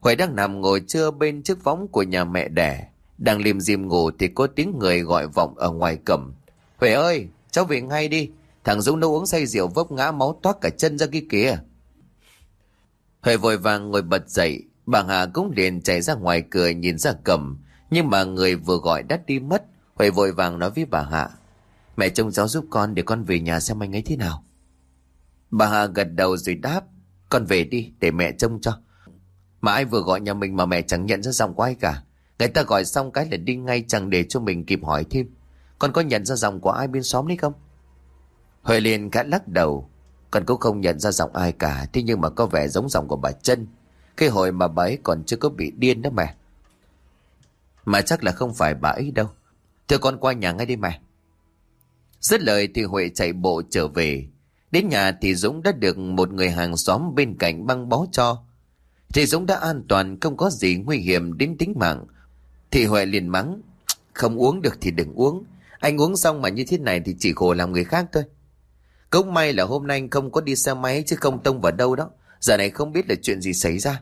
Huệ đang nằm ngồi trưa bên chiếc võng của nhà mẹ đẻ. Đang liềm diêm ngủ thì có tiếng người gọi vọng ở ngoài cổng. Huệ ơi, cháu về ngay đi. Thằng Dũng nó uống say rượu vấp ngã máu toát cả chân ra kia kìa. Huệ vội vàng ngồi bật dậy. Bà Hà cũng liền chạy ra ngoài cửa nhìn ra cầm. Nhưng mà người vừa gọi đã đi mất. Huệ vội vàng nói với bà Hạ. Mẹ trông cháu giúp con để con về nhà xem anh ấy thế nào. Bà Hà gật đầu rồi đáp. Con về đi để mẹ trông cho. Mà ai vừa gọi nhà mình mà mẹ chẳng nhận ra giọng của ai cả. Người ta gọi xong cái là đi ngay chẳng để cho mình kịp hỏi thêm. Con có nhận ra giọng của ai bên xóm đấy không? Huệ liền khẽ lắc đầu. Con cũng không nhận ra giọng ai cả. Thế nhưng mà có vẻ giống giọng của bà chân. Cái hồi mà bà ấy còn chưa có bị điên đó mẹ. Mà chắc là không phải bà ấy đâu. Thưa con qua nhà ngay đi mẹ. Dứt lời thì Huệ chạy bộ trở về. Đến nhà thì Dũng đã được một người hàng xóm bên cạnh băng bó cho. Thì Dũng đã an toàn, không có gì nguy hiểm đến tính mạng. Thì Huệ liền mắng. Không uống được thì đừng uống. Anh uống xong mà như thế này thì chỉ khổ làm người khác thôi. Cũng may là hôm nay anh không có đi xe máy chứ không tông vào đâu đó. Giờ này không biết là chuyện gì xảy ra.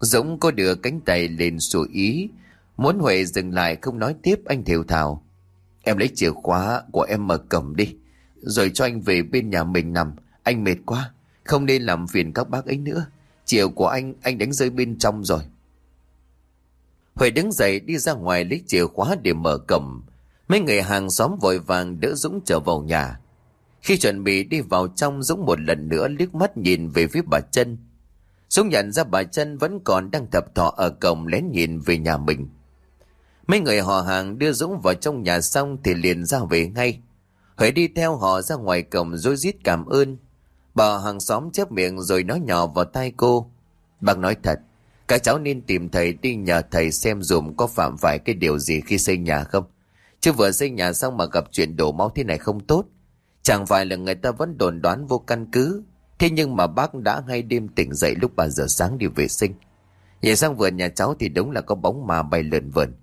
Dũng có đưa cánh tay lên sủa ý. Muốn Huệ dừng lại không nói tiếp anh thều thào. Em lấy chìa khóa của em mở cổng đi. Rồi cho anh về bên nhà mình nằm. Anh mệt quá. Không nên làm phiền các bác ấy nữa. Chiều của anh, anh đánh rơi bên trong rồi. Huệ đứng dậy đi ra ngoài lấy chìa khóa để mở cổng. Mấy người hàng xóm vội vàng đỡ Dũng trở vào nhà. Khi chuẩn bị đi vào trong Dũng một lần nữa liếc mắt nhìn về phía bà chân. Dũng nhận ra bà chân vẫn còn đang thập thọ ở cổng lén nhìn về nhà mình. Mấy người họ hàng đưa Dũng vào trong nhà xong thì liền ra về ngay. Huệ đi theo họ ra ngoài cổng rồi rít cảm ơn. Bà hàng xóm chép miệng rồi nói nhỏ vào tai cô. Bác nói thật, các cháu nên tìm thầy đi nhờ thầy xem dùm có phạm phải cái điều gì khi xây nhà không. Chứ vừa xây nhà xong mà gặp chuyện đổ máu thế này không tốt. Chẳng phải là người ta vẫn đồn đoán vô căn cứ. Thế nhưng mà bác đã ngay đêm tỉnh dậy lúc 3 giờ sáng đi vệ sinh. Nhìn sang vườn nhà cháu thì đúng là có bóng ma bay lượn vườn.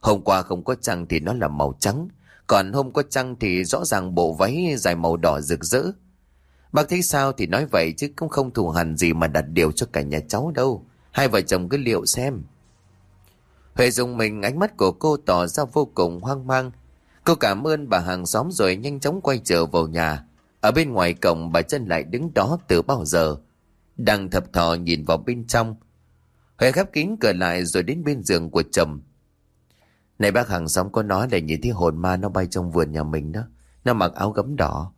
Hôm qua không có trăng thì nó là màu trắng. Còn hôm có trăng thì rõ ràng bộ váy dài màu đỏ rực rỡ. Bác thấy sao thì nói vậy chứ cũng không thù hằn gì mà đặt điều cho cả nhà cháu đâu. Hai vợ chồng cứ liệu xem. Huệ dùng mình, ánh mắt của cô tỏ ra vô cùng hoang mang. Cô cảm ơn bà hàng xóm rồi nhanh chóng quay trở vào nhà. Ở bên ngoài cổng, bà chân lại đứng đó từ bao giờ. Đang thập thò nhìn vào bên trong. Huệ khép kín cửa lại rồi đến bên giường của chồng. Này bác hàng xóm có nói là nhìn thấy hồn ma nó bay trong vườn nhà mình đó. Nó mặc áo gấm đỏ.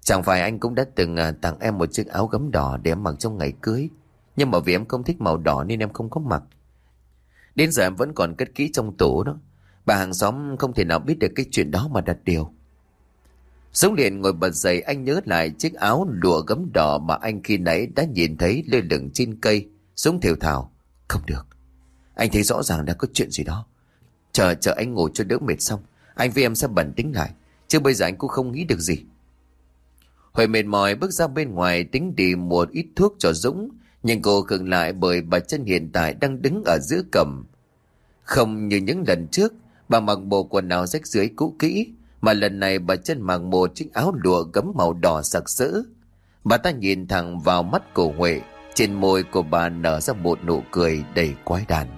Chẳng phải anh cũng đã từng à, tặng em một chiếc áo gấm đỏ để em mặc trong ngày cưới. Nhưng mà vì em không thích màu đỏ nên em không có mặc. Đến giờ em vẫn còn cất kỹ trong tủ đó. Bà hàng xóm không thể nào biết được cái chuyện đó mà đặt điều. Dũng liền ngồi bật dậy, anh nhớ lại chiếc áo lụa gấm đỏ mà anh khi nãy đã nhìn thấy lơ lửng trên cây. Dũng thiểu thào. Không được. Anh thấy rõ ràng đã có chuyện gì đó. Chờ chờ anh ngủ cho đỡ mệt xong. Anh với em sẽ bẩn tính lại. Chứ bây giờ anh cũng không nghĩ được gì. Huệ mệt mỏi bước ra bên ngoài tính đi một ít thuốc cho Dũng. Nhưng cô khựng lại bởi bà chân hiện tại đang đứng ở giữa cầm. Không như những lần trước, bà mặc bộ quần áo rách dưới cũ kỹ, mà lần này bà chân mặc một chiếc áo lụa gấm màu đỏ sặc sỡ. Bà ta nhìn thẳng vào mắt cổ Huệ, trên môi của bà nở ra một nụ cười đầy quái đản.